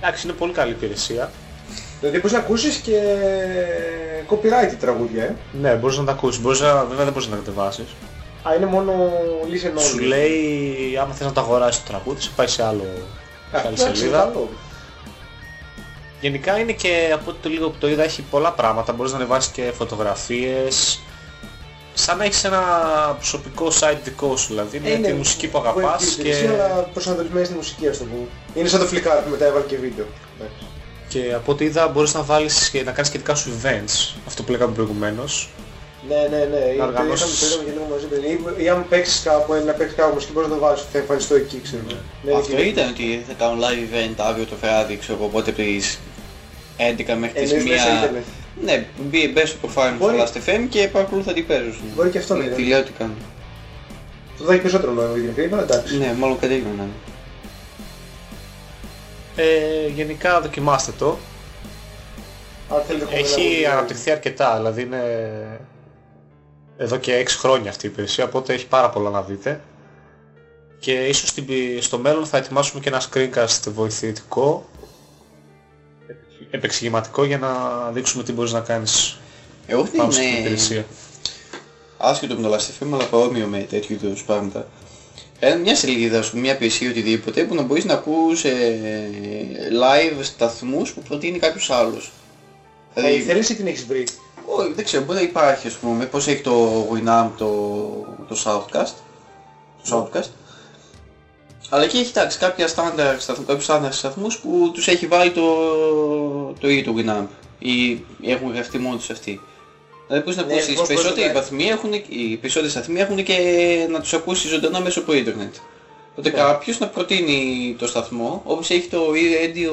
Εντάξει, είναι πολύ καλή υπηρεσία. Δηλαδή μπορείς να ακούσεις και copyright τραγούδια, ε. Ναι, μπορείς να τα ακούσεις. Μπορείς να, βέβαια δεν μπορείς να τα κατεβάσεις. Α, είναι μόνο listen only. Σου λέει άμα θες να το αγοράσεις το τραγούδι, σε πάει σε, άλλο, Α, σε άλλη εντάξει, σελίδα. καλό. Γενικά είναι και από ό,τι το λίγο που το είδα έχει πολλά πράγματα. Μπορείς να ανεβάσεις και φωτογραφίες. Σαν να έχεις ένα προσωπικό site δικό σου, δηλαδή με Ε, είναι τη μουσική που web αγαπάς υπηρεσία, και, αλλά προσανατολισμένη στη μουσική, ας το πούμε. Είναι σαν το Flickr που μετά έβαλε και βίντεο. Εντάξει. και από ό,τι είδα μπορείς να βάλεις και να κάνεις και δικά σου events, αυτό που λέγαμε προηγουμένως. Ναι, ναι, ναι. Ή οργανώσεις. είχαμε- το είδαμε και λίγο μαζί παιδί. Ή- Ή αν παίξεις κάπου, να παίξεις κάπου μουσική μπορείς να το βάλεις, θα εμφανιστώ εκεί, ξέρω. Ναι, Αυτό και- ήταν ότι θα κάνουν live event αύριο το βράδυ, ξέρω εγώ, οπότε από τις 11 μέχρι τις Εννοείς μέσα 1. Ίντερνετ. Ναι, μπει- μπες στο profile μου στο Μπορεί. Last FM και παρακολουθά τι παίζουν. Μπορεί και αυτό να είναι. Τι λέω τι κάνουν. Αυτό θα έχει περισσότερο νόημα για την εφηβεία, αλλά εντάξει. Ναι, μάλλον κατέβηκαν να είναι. Ε, γενικά δοκιμάστε το. Αν θέλετε ακόμα ένα Έχει βίντεο. αναπτυχθεί αρκετά, δηλαδή είναι εδώ και 6 χρόνια αυτή η υπηρεσία, οπότε έχει πάρα πολλά να δείτε. Και ίσως στην πι- στο μέλλον θα ετοιμάσουμε και ένα screencast βοηθητικό, επεξηγηματικό για να δείξουμε τι μπορείς να κάνεις Εγώ δεν πάνω στην είναι υπηρεσία. άσχετο με το Last FM, αλλά παρόμοιο με τέτοιου είδους πράγματα. Ένα, μια σελίδα, σου, μια PC ή οτιδήποτε που να μπορείς να ακούς ε, live σταθμούς που προτείνει κάποιος άλλος. Ε, η θέληση την έχεις βρει; Όχι, δεν ξέρω, μπορεί να υπάρχει ας πούμε, πώς έχει το Winamp το, το Southcast, το Southcast. Αλλά εκεί έχει εντάξει κάποια στάνταρ σταθμού, κάποιους στάνταρ σταθμούς που τους έχει βάλει το, το ίδιο το Winamp ή έχουν γραφτεί μόνοι τους αυτοί. Δηλαδή πώς να Ναι, ακούσεις, οι πώς μπορεί περισσότεροι να- βαθμοί έχουν, οι περισσότεροι σταθμοί έχουν και να τους ακούσεις ζωντανά μέσω από ίντερνετ. Οπότε Ναι. κάποιος να προτείνει το σταθμό, όπως έχει το Radio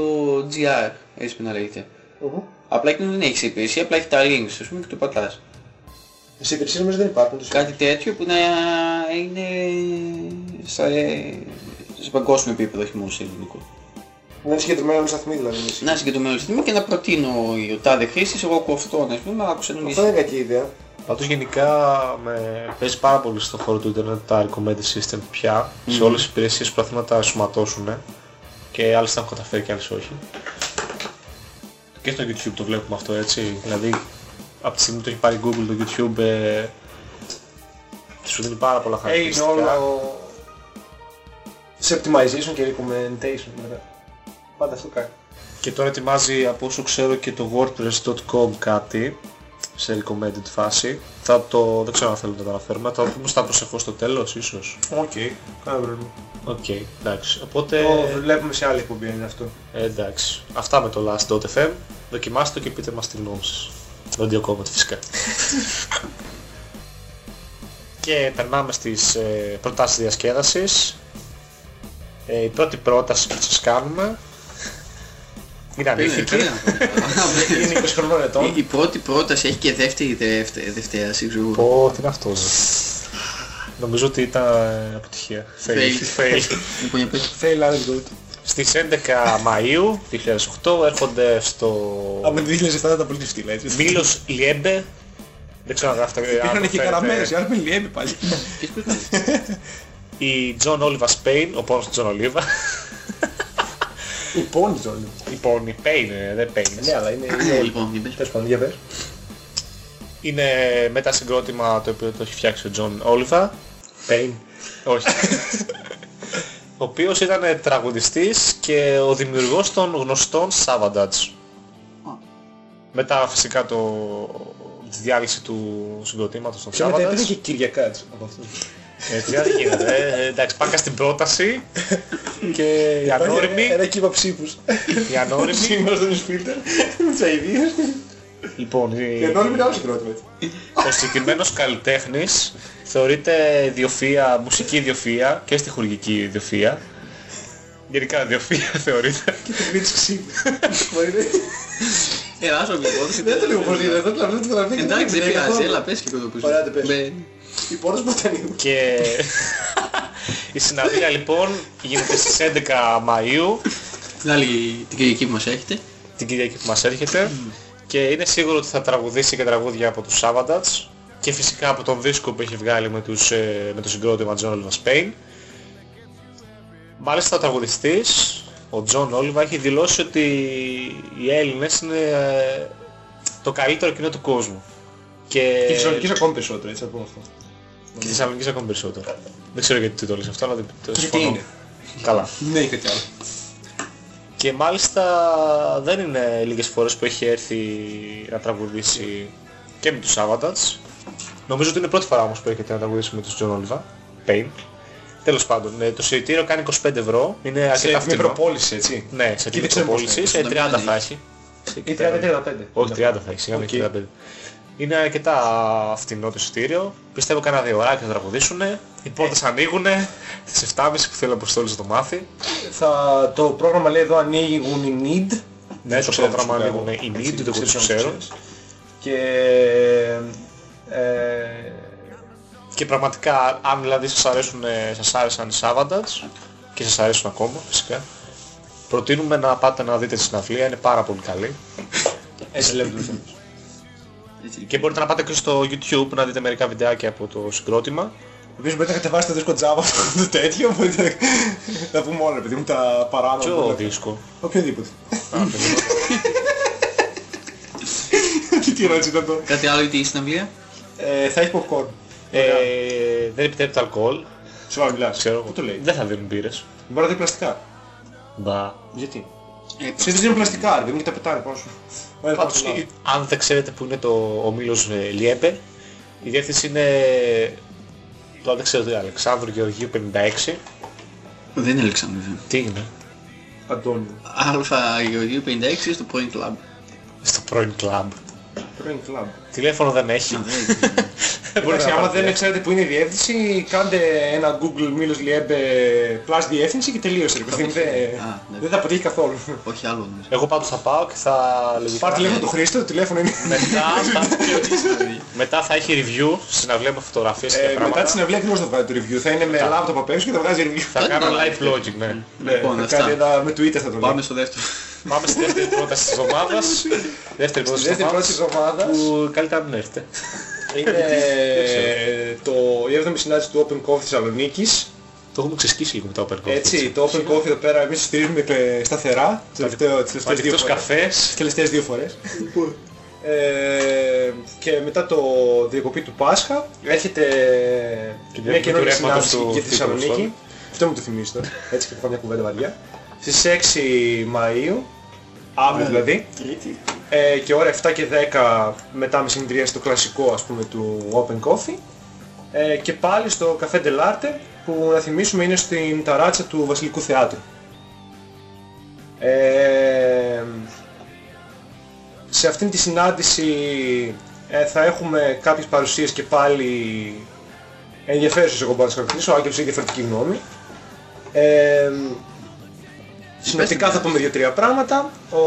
GR, έτσι να λέγεται. Μμμ. Απλά εκείνο δεν έχει σε υπηρεσία, απλά έχει τα links, ας πούμε, και το πατάς. Στις υπηρεσίες νομίζω δεν υπάρχουν. τους- Κάτι τέτοιο που να είναι στα, σε παγκόσμιο επίπεδο, όχι μόνο σε ελληνικό. Να είναι συγκεντρωμένο με σταθμή δηλαδή. εσύ. Να συγκεντρωμένο στιγμή και να προτείνω ο τάδε χρήστης, εγώ ακούω αυτόν, ας πούμε, άκουσε Αυτό νομίζω. δεν είναι κακή ιδέα. Πάντως γενικά με παίζει πάρα πολύ στον χώρο του ίντερνετ τα recommended system πια σε όλες τις υπηρεσίες που προσπαθούν να τα σωματώσουν και άλλες τα έχουν καταφέρει και άλλες όχι. Και στο YouTube το βλέπουμε αυτό έτσι, δηλαδή από τη στιγμή που το έχει πάρει Google το YouTube ε, σου δίνει πάρα πολλά Ε, είναι χαρακτηριστικά. όλο σε optimization και recommendation μετά. Πάντα αυτό κάνει. Και τώρα ετοιμάζει από όσο ξέρω και το wordpress.com κάτι σε recommended φάση. Θα το, δεν ξέρω αν θέλουμε να το αναφέρουμε, θα το πούμε στα προσεχώς στο τέλος ίσως. Οκ, κάνα πρόβλημα. Οκ, εντάξει. Οπότε, Το βλέπουμε σε άλλη εκπομπή είναι αυτό. ε, εντάξει. Αυτά με το last.fm. Δοκιμάστε το και πείτε μας τη γνώμη σας. Radio Comment φυσικά. και περνάμε στις ε, προτάσεις διασκέδασης. Ε, η πρώτη πρόταση που σας κάνουμε είναι ανήθικη. Είναι 20 χρονών Η, ετών. η πρώτη πρόταση έχει και δεύτερη δεύτερη, δευτέρα, ξέρω. Πω, τι είναι αυτό. ρε. Νομίζω ότι ήταν ε, αποτυχία. Fail. Fail. Λοιπόν, για πες. Fail out good. Στις 11 Μαΐου 2008 έρχονται στο Από το 2007 θα τα πολύ φτύλα έτσι. Μήλος Λιέμπε. Δεν ξέρω αν γράφετε. αν Είχαν και προφέρετε. καραμένες, οι άλλοι με λιέμπη πάλι. Ποιος προτάσεις. Η John Oliva Spain, ο πόνος του John Oliva. Η πόνη ζώνη. λοιπόν, η Pain, ε, δεν Pain. Ναι, αλλά είναι... Ναι, λοιπόν, για πες. Τέλος πάντων, για πες. Είναι μετασυγκρότημα το οποίο το έχει φτιάξει ο John Oliva. Pain. Όχι. ο οποίος ήταν τραγουδιστής και ο δημιουργός των γνωστών Savatage. Μετά φυσικά το... τη διάλυση του συγκροτήματος των Πιο μετά ήταν Savatage. και Κυριακάτς από αυτούς. Έτσι δεν γίνεται. ε. εντάξει, πάμε στην πρόταση και η ανώριμη, Ένα κύμα ψήφους. η ανώριμη, Σήμερα στον Ισφίλτερ. Με τις αηδίες. λοιπόν, η- Και ανώριμη είναι άλλο συγκρότημα. έτσι. ο συγκεκριμένος καλλιτέχνης θεωρείται ιδιοφυΐα, μουσική ιδιοφυΐα και στιχουργική ιδιοφυΐα. Γενικά ιδιοφυΐα θεωρείται. Και την πίτση ψήφους. Μπορεί να- Έλα, άσο μια υπόθεση. Δεν το λίγο πολύ, δεν το λέω το γραφείο. Εντάξει, δεν πειράζει, έλα, πες και το πεις. Ωραία, δεν πες. Με- Η πόρτας μποτανίου. Και η συναυλία λοιπόν γίνεται στις 11 Μαΐου, Την άλλη την Κυριακή που μας έχετε. την Κυριακή που μας έρχεται και είναι σίγουρο ότι θα τραγουδήσει και τραγούδια από τους Savatage και φυσικά από τον δίσκο που έχει βγάλει με, τους, ε, με το συγκρότημα John Oliver Spain. Μάλιστα ο τραγουδιστής, ο John Oliver, έχει δηλώσει ότι οι Έλληνες είναι ε, το καλύτερο κοινό του κόσμου. Και, Και η Θεσσαλονίκη ακόμη περισσότερο, έτσι να πούμε αυτό. Και Θεσσαλονίκης ακόμη περισσότερο. Δεν ξέρω γιατί το λες αυτό, αλλά δεν το Γιατί συμφωνώ. είναι; Καλά. Ναι, ή κάτι άλλο. Και μάλιστα δεν είναι λίγες φορές που έχει έρθει να τραγουδήσει και με τους Savatage. Νομίζω ότι είναι η πρώτη φορά όμως που έρχεται να τραγουδήσει με τους John Oliver. Pain. Τέλος πάντων, ε, το εισιτήριο κάνει 25 ευρώ. Είναι Σε αρκετά φθηνό. μικροπόληση, έτσι. Ναι, σε Και δεν ξέρω μικροπόλησης. πώς Σε είναι. 30 θα έχει. Ή 30-35. Όχι, 30 θα έχει, σιγά μην Οκ. 35. Είναι αρκετά φθηνό το εισιτήριο. Πιστεύω κάνα δύο ώρακια θα τραγουδήσουν. Οι πόρτες ανοίγουνε στις 7.30 που θέλει ο Αποστόλης να το μάθει. Θα, το πρόγραμμα λέει εδώ ανοίγουν οι Need. Ναι, το ξέρω, πρόγραμμα ξέρω ανοίγουν εγώ. οι Έτσι, Need, το ξέρεις, ξέρω. ξέρεις. Και... Ε, Και πραγματικά, αν δηλαδή σας, αρέσουν, ε, σας άρεσαν οι Savatage και σας αρέσουν ακόμα φυσικά, προτείνουμε να πάτε να δείτε τη συναυλία, είναι πάρα πολύ καλή. έτσι λέμε το θέμα. Έτσι, Και μπορείτε να πάτε και στο YouTube να δείτε μερικά βιντεάκια από το συγκρότημα. Επίσης μπορείτε να κατεβάσετε το δίσκο Java αυτό το τέτοιο, μπορείτε να πούμε όλα, παιδί μου, τα παράνομα. Και που ο λέμε. δίσκο. Οποιοδήποτε. Α, παιδί Τι τι ερώτηση ήταν το. Κάτι άλλο για τη συναυλία. Ε, θα έχει popcorn. μου. ε, δεν επιτρέπεται αλκοόλ, Σοβαρά μιλάς. ξέρω Πού το λέει; Δεν θα δίνουν μπύρες. Μπορεί να δει πλαστικά. Μπα. Γιατί; Ε, Συνήθως δίνουν πλαστικά, ρε, δεν μου και τα πετάνε πάνω σου. Ωραία, Πάντως, πάμε στο αν δεν ξέρετε που είναι το ομίλος ε, Λιέπε, η διεύθυνση είναι... Τώρα δεν ξέρω τι, Αλεξάνδρου Γεωργίου 56. Δεν είναι Αλεξάνδρου. Τι είναι, Αντώνιο. Αλφα Γεωργίου 56 στο πρώην κλαμπ. στο πρώην κλαμπ. Πρώην κλαμπ. Τηλέφωνο δεν έχει. Α, δεν- Δεν μπορεί Εντάξει, να άμα πάρει δεν ξέρετε που είναι η διεύθυνση, κάντε ένα Google Μήλος Λιέμπε plus διεύθυνση και τελείωσε. ρε παιδί μου. Δεν- Α, ναι. Δεν θα αποτύχει καθόλου. Όχι άλλο νομίζω. Εγώ πάντως θα πάω και θα λογικά... Πάρτε τηλέφωνο του Χρήστο, το τηλέφωνο είναι... Μετά θα, μετά θα έχει review, συναυλία με φωτογραφίες και Ε, μετά πράγματα. τη συναυλία ακριβώς θα βγάλει το review; Θα είναι με laptop απ' έξω και θα βγάζει review. Θα Θα κάνω είναι live live. vlogging, ναι. Ναι, Λοιπόν, θα αυτά. κάνει ένα με Twitter θα το Πάμε λέει. στο δεύτερο. Πάμε στη δεύτερη πρόταση της εβδομάδας. Δεύτερη πρόταση της Δεύτερη πρώτη της εβδομάδας εβδομάδας που καλύτερα να μην έρθετε. Είναι το, η 7η συνάντηση του Open Coffee Θεσσαλονίκης. Το έχουμε ξεσκίσει λίγο με τα Open Coffee. Έτσι, το Open Coffee εδώ πέρα εμείς το στηρίζουμε ε, σταθερά τις τελευταίες- τις Ο τελευταίες δύο ανοιχτός φορές. καφές. Τις τελευταίες δύο φορές. Ε, και μετά το διακοπή του Πάσχα έρχεται Και μια διακοπή καινούργια του ρεύματος συνάντηση του για τη Φίτου Θεσσαλονίκη. Ρωστόλ. Αυτό μου το θυμίζει τώρα. Έτσι και θα πω μια κουβέντα βαριά. Στις 6 Μαΐου, αύριο δηλαδή, ε, και ώρα 7 και 10 μετά με συνεδρία στο κλασικό ας πούμε του Open Coffee. Ε, και πάλι στο Café Delarte που να θυμίσουμε είναι στην ταράτσα του Βασιλικού Θεάτρου. Ε, σε αυτήν τη συνάντηση ε, θα έχουμε κάποιες παρουσίες και πάλι ενδιαφέρουσες εγώ μπορώ να τις χαρακτηρίσω, αν και έχει διαφορετική γνώμη. Ε, συνοπτικά θα πούμε δύο-τρία πράγματα. Ο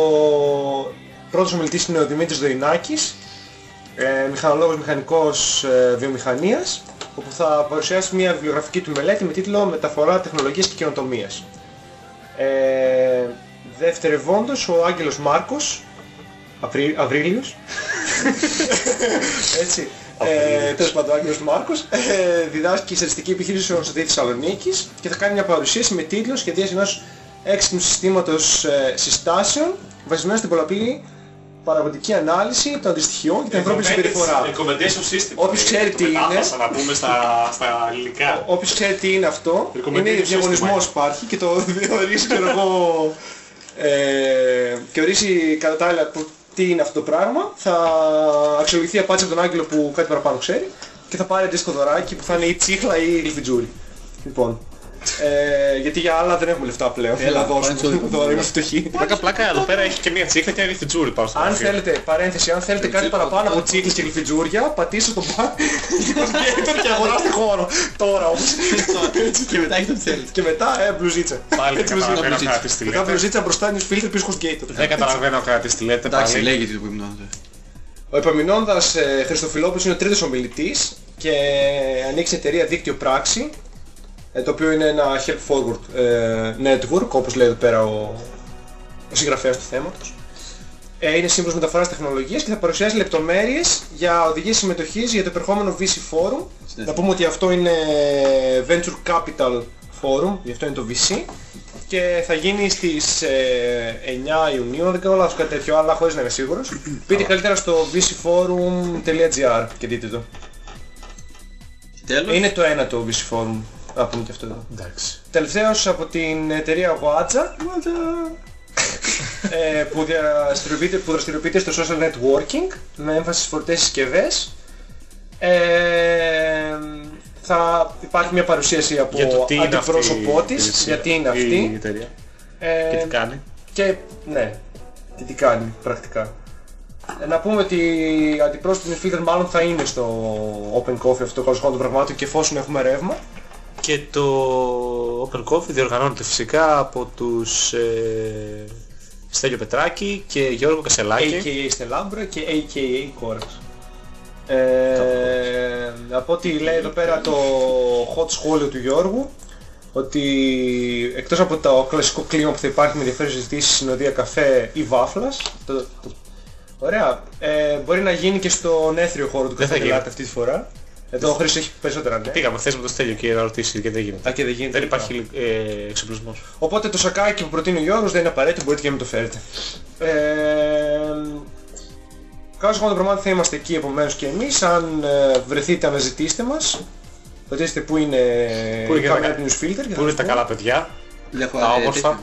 πρώτος ομιλητής είναι ο Δημήτρης Δωρινάκης, ε, μηχανολόγος μηχανικός ε, βιομηχανίας, όπου θα παρουσιάσει μια βιβλιογραφική του μελέτη με τίτλο «Μεταφορά τεχνολογίας και καινοτομίας». Ε, δευτερευόντως ο Άγγελος Μάρκος, Απρί, Αβρίλιος, έτσι, ε, τέλος πάντων ο Άγγελος Μάρκος, ε, διδάσκει στατιστική επιχείρηση στο Σωτή Θεσσαλονίκης και θα κάνει μια παρουσίαση με τίτλο «Σχεδίαση ενός έξυπνου συστήματος ε, συστάσεων βασισμένος στην πολλαπλή παραγωγική ανάλυση των αντιστοιχειών και την ανθρώπινη συμπεριφορά. Recommendation system. Όποιος ξέρει τι είναι. Μετάφρασα να πούμε στα, στα ελληνικά. Όποιος ξέρει τι είναι αυτό, Recommendation είναι system, διαγωνισμός Mike. υπάρχει και το ορίζει ξέρω εγώ ε, και ορίζει κατά τα άλλα το τι είναι αυτό το πράγμα. Θα αξιολογηθεί η απάντηση από τον Άγγελο που κάτι παραπάνω ξέρει και θα πάρει αντίστοιχο δωράκι που θα είναι ή τσίχλα ή γλυφιτζούρι. Λοιπόν. Ε, γιατί για άλλα δεν έχουμε λεφτά πλέον. Έλα, να δώσουμε πάρε το δώρα, είμαστε φτωχοί. Πλάκα πλάκα εδώ πέρα έχει και μια τσίχλα και ένα γλυφιτζούρι πάνω στο Αν γραφείο. θέλετε, παρένθεση, αν θέλετε κάτι παραπάνω από τσίκλες και γλυφιτζούρια, πατήστε το μπαν και αγοράστε χώρο. Τώρα όμως. και μετά έχει το τι θέλεις. Και μετά, ε, μπλουζίτσα. Πάλι δεν Έτσι μου καταλαβαίνω ζητά. κάτι τι Μετά λέτε. μπλουζίτσα μπροστά είναι φίλτρ πίσω Gator. Δεν καταλαβαίνω κάτι τι λέτε Εντάξει, πάλι. λέγεται το που ήμουν. Ο Επαμεινώντας ε, Χριστοφιλόπουλος είναι ο τρίτος ομιλητής και ανοίξει εταιρεία δίκτυο πράξη ε, το οποίο είναι ένα help forward ε, network όπως λέει εδώ πέρα ο, ο συγγραφέας του θέματος. Ε, είναι σύμβουλος μεταφοράς τεχνολογίας και θα παρουσιάσει λεπτομέρειες για οδηγίες συμμετοχής για το επερχόμενο VC Forum. Να πούμε ότι αυτό είναι Venture Capital Forum, γι' αυτό είναι το VC και θα γίνει στις ε, 9 Ιουνίου, αν δεν κάνω λάθος κάτι τέτοιο, αλλά χωρίς να είμαι σίγουρος. Μπείτε καλύτερα στο vcforum.gr και δείτε το. Τέλος. Είναι το ένα το VC Forum, να πούμε και αυτό εδώ. Εντάξει. Τελευταίος από την εταιρεία Watcha, ε, που, δραστηριοποιείται, που δραστηριοποιείται στο social networking με έμφαση στις φορτές συσκευές. Ε, θα υπάρχει μια παρουσίαση από Για το τι είναι αυτή αντιπρόσωπό η της, υπηρεσία, γιατί είναι η αυτή. εταιρεία. Ε, Και τι κάνει. και ναι, και τι κάνει πρακτικά. Ε, να πούμε ότι η αντιπρόσωπη της Filter μάλλον θα είναι στο Open Coffee αυτό το καλώς των πραγμάτων και εφόσον έχουμε ρεύμα. Και το Open Coffee διοργανώνεται φυσικά από τους ε, Στέλιο Πετράκη και Γιώργο Κασελάκη. AKA Στελάμπρα και AKA Κόρεξ. Ε, από ό,τι λέει εδώ πέρα το hot σχόλιο του Γιώργου ότι εκτός από το κλασικό κλίμα που θα υπάρχει με ενδιαφέρουσες συζητήσεις, συνοδεία καφέ ή βάφλας το, το- ωραία, ε, μπορεί να γίνει και στον έθριο χώρο του Δεν θα Καφέ γίνει. Λάτε αυτή τη φορά εδώ ο Χρήστος έχει περισσότερα ναι. Πήγαμε χθες με το Στέλιο και να ρωτήσει και δεν γίνεται. Α, και δεν γίνεται. Δεν υπάρχει ε, εξοπλισμός. Οπότε το σακάκι που προτείνει ο Γιώργος δεν είναι απαραίτητο, μπορείτε και να μην το φέρετε. Ε, Κάτω των πραγμάτων θα είμαστε εκεί επομένως και εμείς. Αν ε, βρεθείτε αναζητήστε μας. Ρωτήστε πού είναι Πού είναι η και τα κάμερα κα- του Newsfilter και Πού θα είναι σας τα πω. καλά παιδιά, Έχω, τα ε, όμορφα.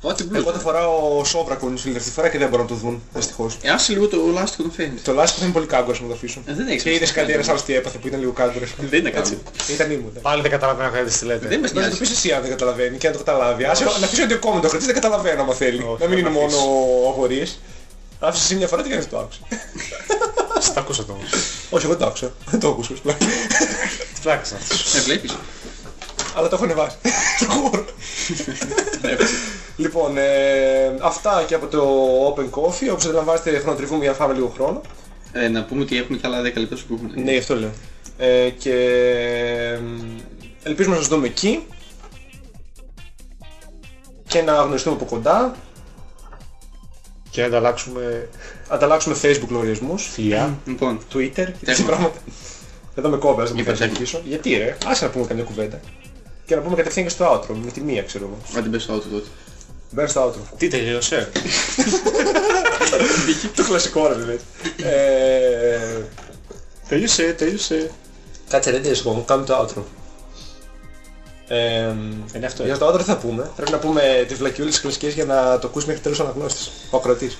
Τέτοιο. Πάτε Εγώ μπλουζ. θα φοράω σόβρακο Newsfilter αυτή τη φορά και δεν μπορώ να το δουν, δυστυχώς. Ε, άσε λίγο το λάστιχο να φαίνεται. Το λάστιχο θα είναι πολύ κάγκουρος να το αφήσω. Ε, δεν έχεις Και είδες σημασία. κάτι ένας άλλος τι έπαθε που ήταν λίγο κάγκουρος. Δεν είναι κάτι. Ήταν ήμουν. ναι. Πάλι δεν καταλαβαίνω κάτι τι λέτε. Δεν μας Να το νοιάζει. πεις εσύ αν δεν καταλαβαίνει και αν το καταλάβει. Άσε, να αφήσω δύο κόμμεντο, κρατήσει δεν καταλαβαίνω άμα θέλει. Όχι, να μην θα είναι τα μόνο αγορίες. Άφησες εσύ μια φορά τι κάνεις το άκουσα. Σας τα ακούσατε όμως. Όχι, εγώ δεν το άκουσα. Δεν το άκουσα. Τι πλάκες αυτούς. Ε, βλέπεις. Αλλά το έχω ανεβάσει. Το χώρο. Λοιπόν, ε, αυτά και από το Open Coffee. Όπως αντιλαμβάνεστε χρονοτριβούμε για να φάμε λίγο χρόνο. Ε, να πούμε ότι έχουμε καλά 10 λεπτά που έχουμε. Ναι, γι' αυτό λέω. Ε, και ε, ελπίζουμε να σας δούμε εκεί. Και να γνωριστούμε από κοντά. Και να ανταλλάξουμε Ανταλλάξουμε Facebook λογαριασμούς. φιλιά. Λοιπόν, Twitter και τέτοια Έχουμε. πράγματα. Εδώ με κόβες, δεν Είπες, μου θα έχουμε. αρχίσω. Γιατί ρε, άσε να πούμε καμιά κουβέντα. Και να πούμε κατευθείαν και στο outro, με τη μία ξέρω εγώ. αν την πες στο auto τότε. Μπαίνω στο outro. Τι τελείωσε; το κλασικό ρε δηλαδή. ε, Τελείωσε, τελείωσε. Κάτσε ρε, τι εγώ, κάνουμε το outro. Ε, Είναι αυτό. για το outro τι θα πούμε. Πρέπει να πούμε τις βλακιούλες τις κλασικές για να το ακούσει μέχρι τέλος ο αναγνώστης. Ο ακροατής.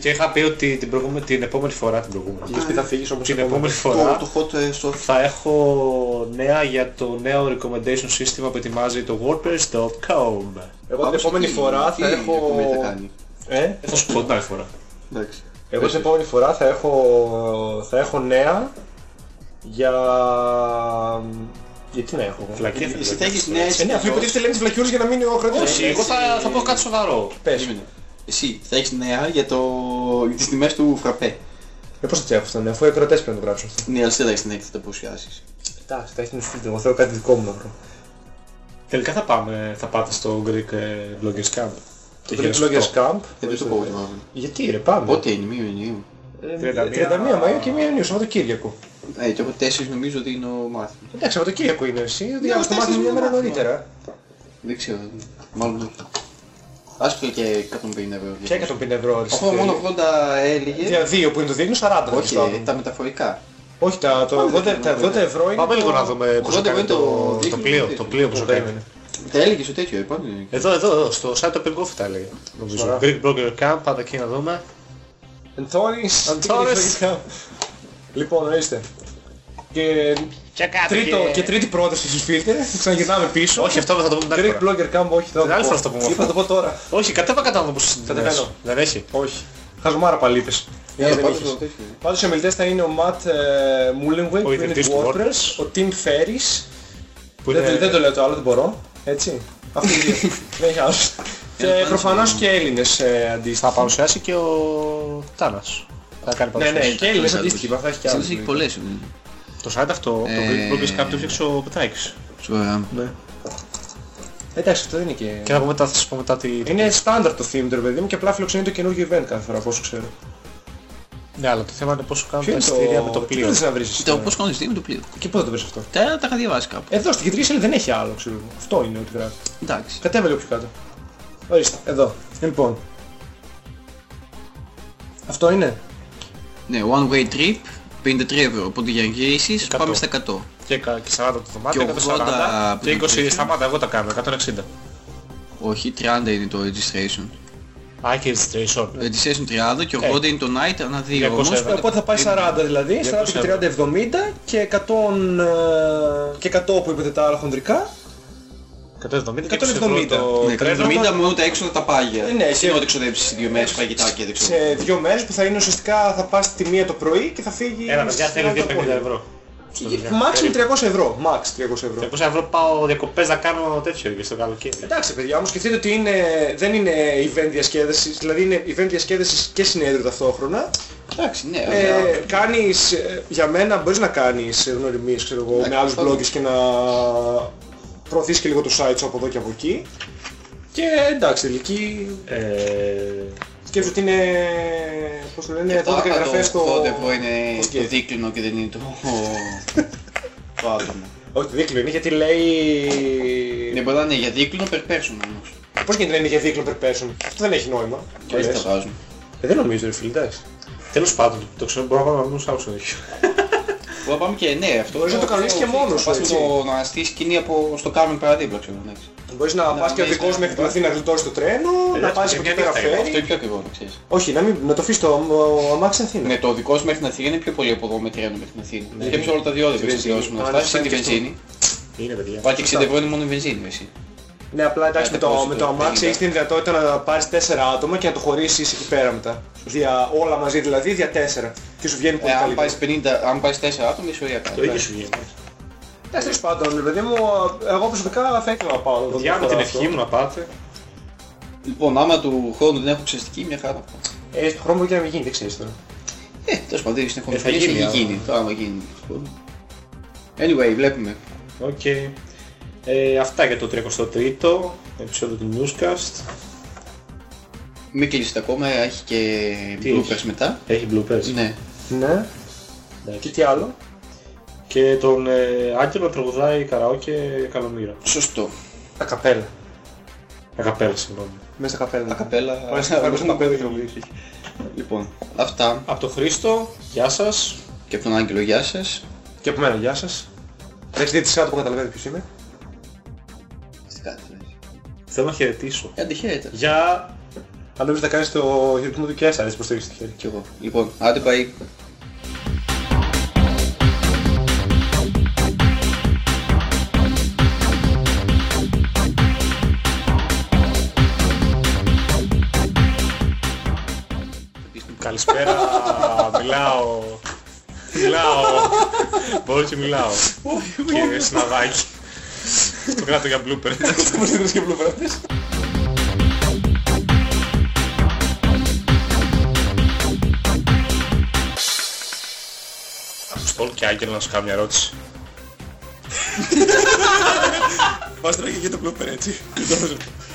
Και είχα πει ότι την, προηγούμενη, την επόμενη φορά την προηγούμενη. Γιατί θα φύγεις όμως Την επόμενη. επόμενη φορά Το, το hot ε, στο... θα έχω νέα για το νέο recommendation σύστημα που ετοιμάζει το wordpress.com. Εγώ την επόμενη φορά θα έχω... Τι θα κάνει; Ε, Θα σου πω την άλλη φορά. Εντάξει. Εγώ την επόμενη φορά θα έχω, θα έχω νέα για... Γιατί να έχω; Εγώ. Φλακία Εσύ θα θα έχεις νέες Ε, ναι, αφού υποτίθεται λένε τις βλακιούλες για να μείνει ο ακροατής. Όχι, εγώ θα, θα πω κάτι σοβαρό. Πες. Περίμενε. Εσύ θα έχεις νέα για, το... για τις τιμές του φραπέ. Ε, πώς θα τσέχω αυτό, ναι, αφού οι ακροατές πρέπει να το γράψουν αυτό. Ναι, αλλά εσύ δεν θα έχεις νέα και θα τα παρουσιάσεις. Εντάξει, θα έχεις την ουσφίλτη, εγώ θέλω κάτι δικό μου να βρω. Τελικά θα πάμε, θα πάτε στο Greek ε, Bloggers Camp. Το γύρω Greek Bloggers στο- Camp. Ε, δεν το πω εγώ. Γιατί ρε, πάμε. Πότε είναι, μία Ιουνίου. Ε, 31 31 Μαΐου και 1 Ιουνίου, Σαββατοκύριακο. Ε, και έχω τέσσερις νομίζω ότι είναι ο μάθημα. Εντάξει, Σαββατοκύριακο είναι εσύ, Ναι, διάβασες το μάθημα μια μέρα νωρίτερα. Δεν ξέρω, μάλλον όχι. Άσπρο και 150 ευρώ. Ποια 150 ευρώ. ρε, Αυτό μόνο 80 έλεγε. Για δύο που είναι το δείχνει 40. Όχι, το ε, τα μεταφορικά. Όχι, τα, το 80, τα 80 ευρώ είναι Πάμε το- λίγο να δούμε πώς 80 κάνει είναι το το, το δείχνει πλοίο. το Το πλοίο πώς Το το κάνει. περίμενε. Τα έλεγε στο τέτοιο, είπα. Εδώ, εδώ, εδώ, στο site του Pengov τα έλεγε. Νομίζω. Ωραία. Greek Blogger Camp, πάντα εκεί να δούμε. Ενθόρης. Ενθόρης. Λοιπόν, ορίστε. Και, Και κάτι. τρίτο, και τρίτη πρόταση στους φίλτες. Ξαναγυρνάμε πίσω. Όχι, αυτό θα το πούμε την άλλη Greek φορά. Blogger Camp, όχι. θα Την άλλη το φορά πω. θα το πούμε Είπα αυτό. να το πω τώρα; Όχι, κατέβα κατά να πως Κατεβαίνω. Δεν έχει. Όχι. Χαζομάρα πάλι είπες. Για Ε, να δεν πάω έχεις. στο τέτοιο. Πάντως οι ομιλητές θα είναι ο Matt ε, Mullenweg που είναι ιδρυτής του του WordPress, ο Tim Ferris, Που δεν, είναι... δεν το λέω το άλλο, δεν μπορώ, έτσι. Αυτοί οι δύο, δεν έχει άλλος. Και πάνε προφανώς στο- και Έλληνες ε, Θα αντίστοιχα. παρουσιάσει και ο Τάνας. Θα κάνει Ναι, ναι, παρουσίαση. και Έλληνες αντίστοιχοι, θα έχει και άλλους. Συνήθως έχει πολλές. Ε. Το site αυτό, το Ε, Greek Blogger Camp το έφτιαξε ο Πετράκης. Σοβαρά. Ναι. Εντάξει, αυτό δεν είναι και... Και θα πούμε μετά, θα σας πω μετά τι... Είναι στάνταρ το theme του ρε παιδί μου και απλά φιλοξενεί το καινούργιο event κάθε φορά, από όσο ξέρω. Ναι, αλλά το θέμα είναι πόσο κάνουν Ποιο τα είναι εισιτήρια με το Τι πλοίο. θες να βρεις εσύ Το τώρα; πώς κάνεις με το πλοίο. Και πού θα το βρεις αυτό; Τα τα είχα διαβάσει κάπου. Εδώ στην κεντρική σελίδα δεν έχει άλλο, ξέρω εγώ. Αυτό είναι ό,τι γράφει. Εντάξει. Κατέβε λίγο πιο κάτω. Ορίστε, εδώ. Λοιπόν. Αυτό είναι. Ναι, one way trip, 53 ευρώ. Οπότε για γυρίσεις 100. πάμε στα 100. Και κα- και 40 το δωμάτιο, Και 140 80 και 20 που σταμάτα, εγώ τα κάνω, 160. Όχι, 30 είναι το registration. Α, και registration. Registration 30 και 80 είναι το night ανά 2 200 όμως. ευρώ. Οπότε θα πάει 40 δηλαδή, 40 και 30, 70 και 100, ε, και 100 που είπατε τα άλλα χονδρικά. 170 και 170. το Ναι, τρένο. 170 μόνο τα έξοδα τα πάγια. Ε, ναι, Είναι και- ό,τι ξοδέψεις σε δύο μέρες φαγητά και δεν ξέρω. Σε δύο μέρες που θα είναι ουσιαστικά θα πας τη μία το πρωί και θα φύγει... Ένα παιδιά στις θέλει 9 το 250 απόγευμα. ευρώ. Και- Max είναι 300 ευρώ. Max 300 ευρώ. 200 ευρώ πάω διακοπές να κάνω τέτοιο και στο καλοκαίρι. Εντάξει παιδιά, όμως σκεφτείτε ότι είναι, δεν είναι event διασκέδασης, δηλαδή είναι event διασκέδασης και συνέδριο ταυτόχρονα. Εντάξει, ναι. Ε, αλλά- κάνεις, ε, για μένα μπορείς να κάνεις ε, γνωριμίες ξέρω εγώ, Εντάξει, με άλλους αυτό- bloggers και να προωθείς και λίγο το site σου από εδώ και από εκεί. Και εντάξει, τελική Ε, σκέψου ότι είναι, πώς το λένε, Και 12 το εγγραφές στο... 80 ευρώ είναι στο το skate. δίκλινο και δεν είναι το... το άτομο. Όχι, το δίκλο είναι γιατί λέει... Ναι, μπορεί να είναι για δίκλινο per person όμως. Πώς γίνεται να είναι για δίκλο per person; Αυτό δεν έχει νόημα. Και Το έτσι λες. τα βάζουν. Ε, δεν νομίζω ρε φίλε, εντάξει. τέλος πάντων, το ξέρω μπορώ να πάω να δούμε άλλους έχει. Μπορεί να πάμε και ναι, αυτό. Μπορείς να το κανονίσεις και μόνος σου, Πας με έτσι. το να στήσεις σκηνή από στο Κάρμεν παραδίπλα, ξέρω. εντάξει. Μπορείς να πας και ναι, οδικός ναι, μέχρι την ναι. Αθήνα να γλιτώσεις το τρένο, να εντάξει, πας και από μια εκεί πέρα νύχτα είναι. Αυτό φέρει. είναι πιο ακριβό, να ξέρεις. Όχι, να, μην, να το αφήσεις το ο, αμάξι Αθήνα. Ναι, το δικός σου μέχρι την Αθήνα είναι πιο πολύ από εδώ με τρένο μέχρι την Αθήνα. Σκέψου όλα τα διόδια που βενζίνη. εξαιτιώσουμε να Άρα φτάσεις φτάνει είναι τη και αυτό. βενζίνη. Είναι παιδιά. Πάει και 60 ευρώ είναι μόνο η βενζίνη, εσύ. Ναι, απλά εντάξει Ε, με το το, πόσο με το το αμάξι 50. έχεις την δυνατότητα να πάρεις 4 άτομα και να το χωρίσεις εκεί πέρα μετά. Δια, όλα μαζί δηλαδή δια 4. Και σου βγαίνει πολύ Ε, αν καλύτερο. πάεις 50, αν πάεις 4 άτομα, είσαι ωραία Το ίδιο σου βγαίνει. Εντάξει, τέλος πάντων, παιδί μου, εγώ προσωπικά θα ήθελα να πάω εδώ. Παιδιά με την ευχή μου να πάτε. Λοιπόν, άμα του χρόνου δεν έχω εξεταστική, μια χαρά. Ε, στο χρόνο μπορεί και να μην γίνει, δεν ξέρεις τώρα. Ε, τέλος πάντων, δεν είναι Ε, θα χρόνο. γίνει, Έχει άμα. γίνει. Τώρα άμα γίνει. Anyway, βλέπουμε. Οκ. Ε, αυτά για το 33ο επεισόδιο του Newscast. Μην κλείσετε ακόμα, έχει και Τι bloopers έχει; μετά. Έχει bloopers. Ναι. Ναι. Και τι άλλο. Και τον ε, Άγγελο να τραγουδάει καραόκε καλομήρα. Σωστό. Τα καπέλα. Ακαπέλα, συγγνώμη. Μέσα στα καπέλα. Τα καπέλα... Πάμε στα πάμε στα καπέλα και νομίζεις. Λοιπόν, αυτά. Από τον Χρήστο, γεια σας. Και από τον Άγγελο, γεια σας. Και από μένα, γεια σας. Έχετε δει τη σειρά που καταλαβαίνετε ποιος είμαι. Τι κάτι λες. Θέλω να χαιρετήσω. Ε, αντιχαίρετα. Για Αν νομίζεις να κάνεις το χειρισμό του Κέσσαρ, έτσι πως το έχεις στο χέρι. Κι εγώ. Λοιπόν, άντε πάει. καλησπέρα, μιλάω. Μιλάω. Μπορώ και μιλάω. Κύριε Συναδάκη. Το κράτος για blooper. Θα μας δίνεις και μπλουβράτες. Αποστόλ και Άγγελο να σου κάνω μια ερώτηση. Πας τώρα και για το μπλούπερ έτσι.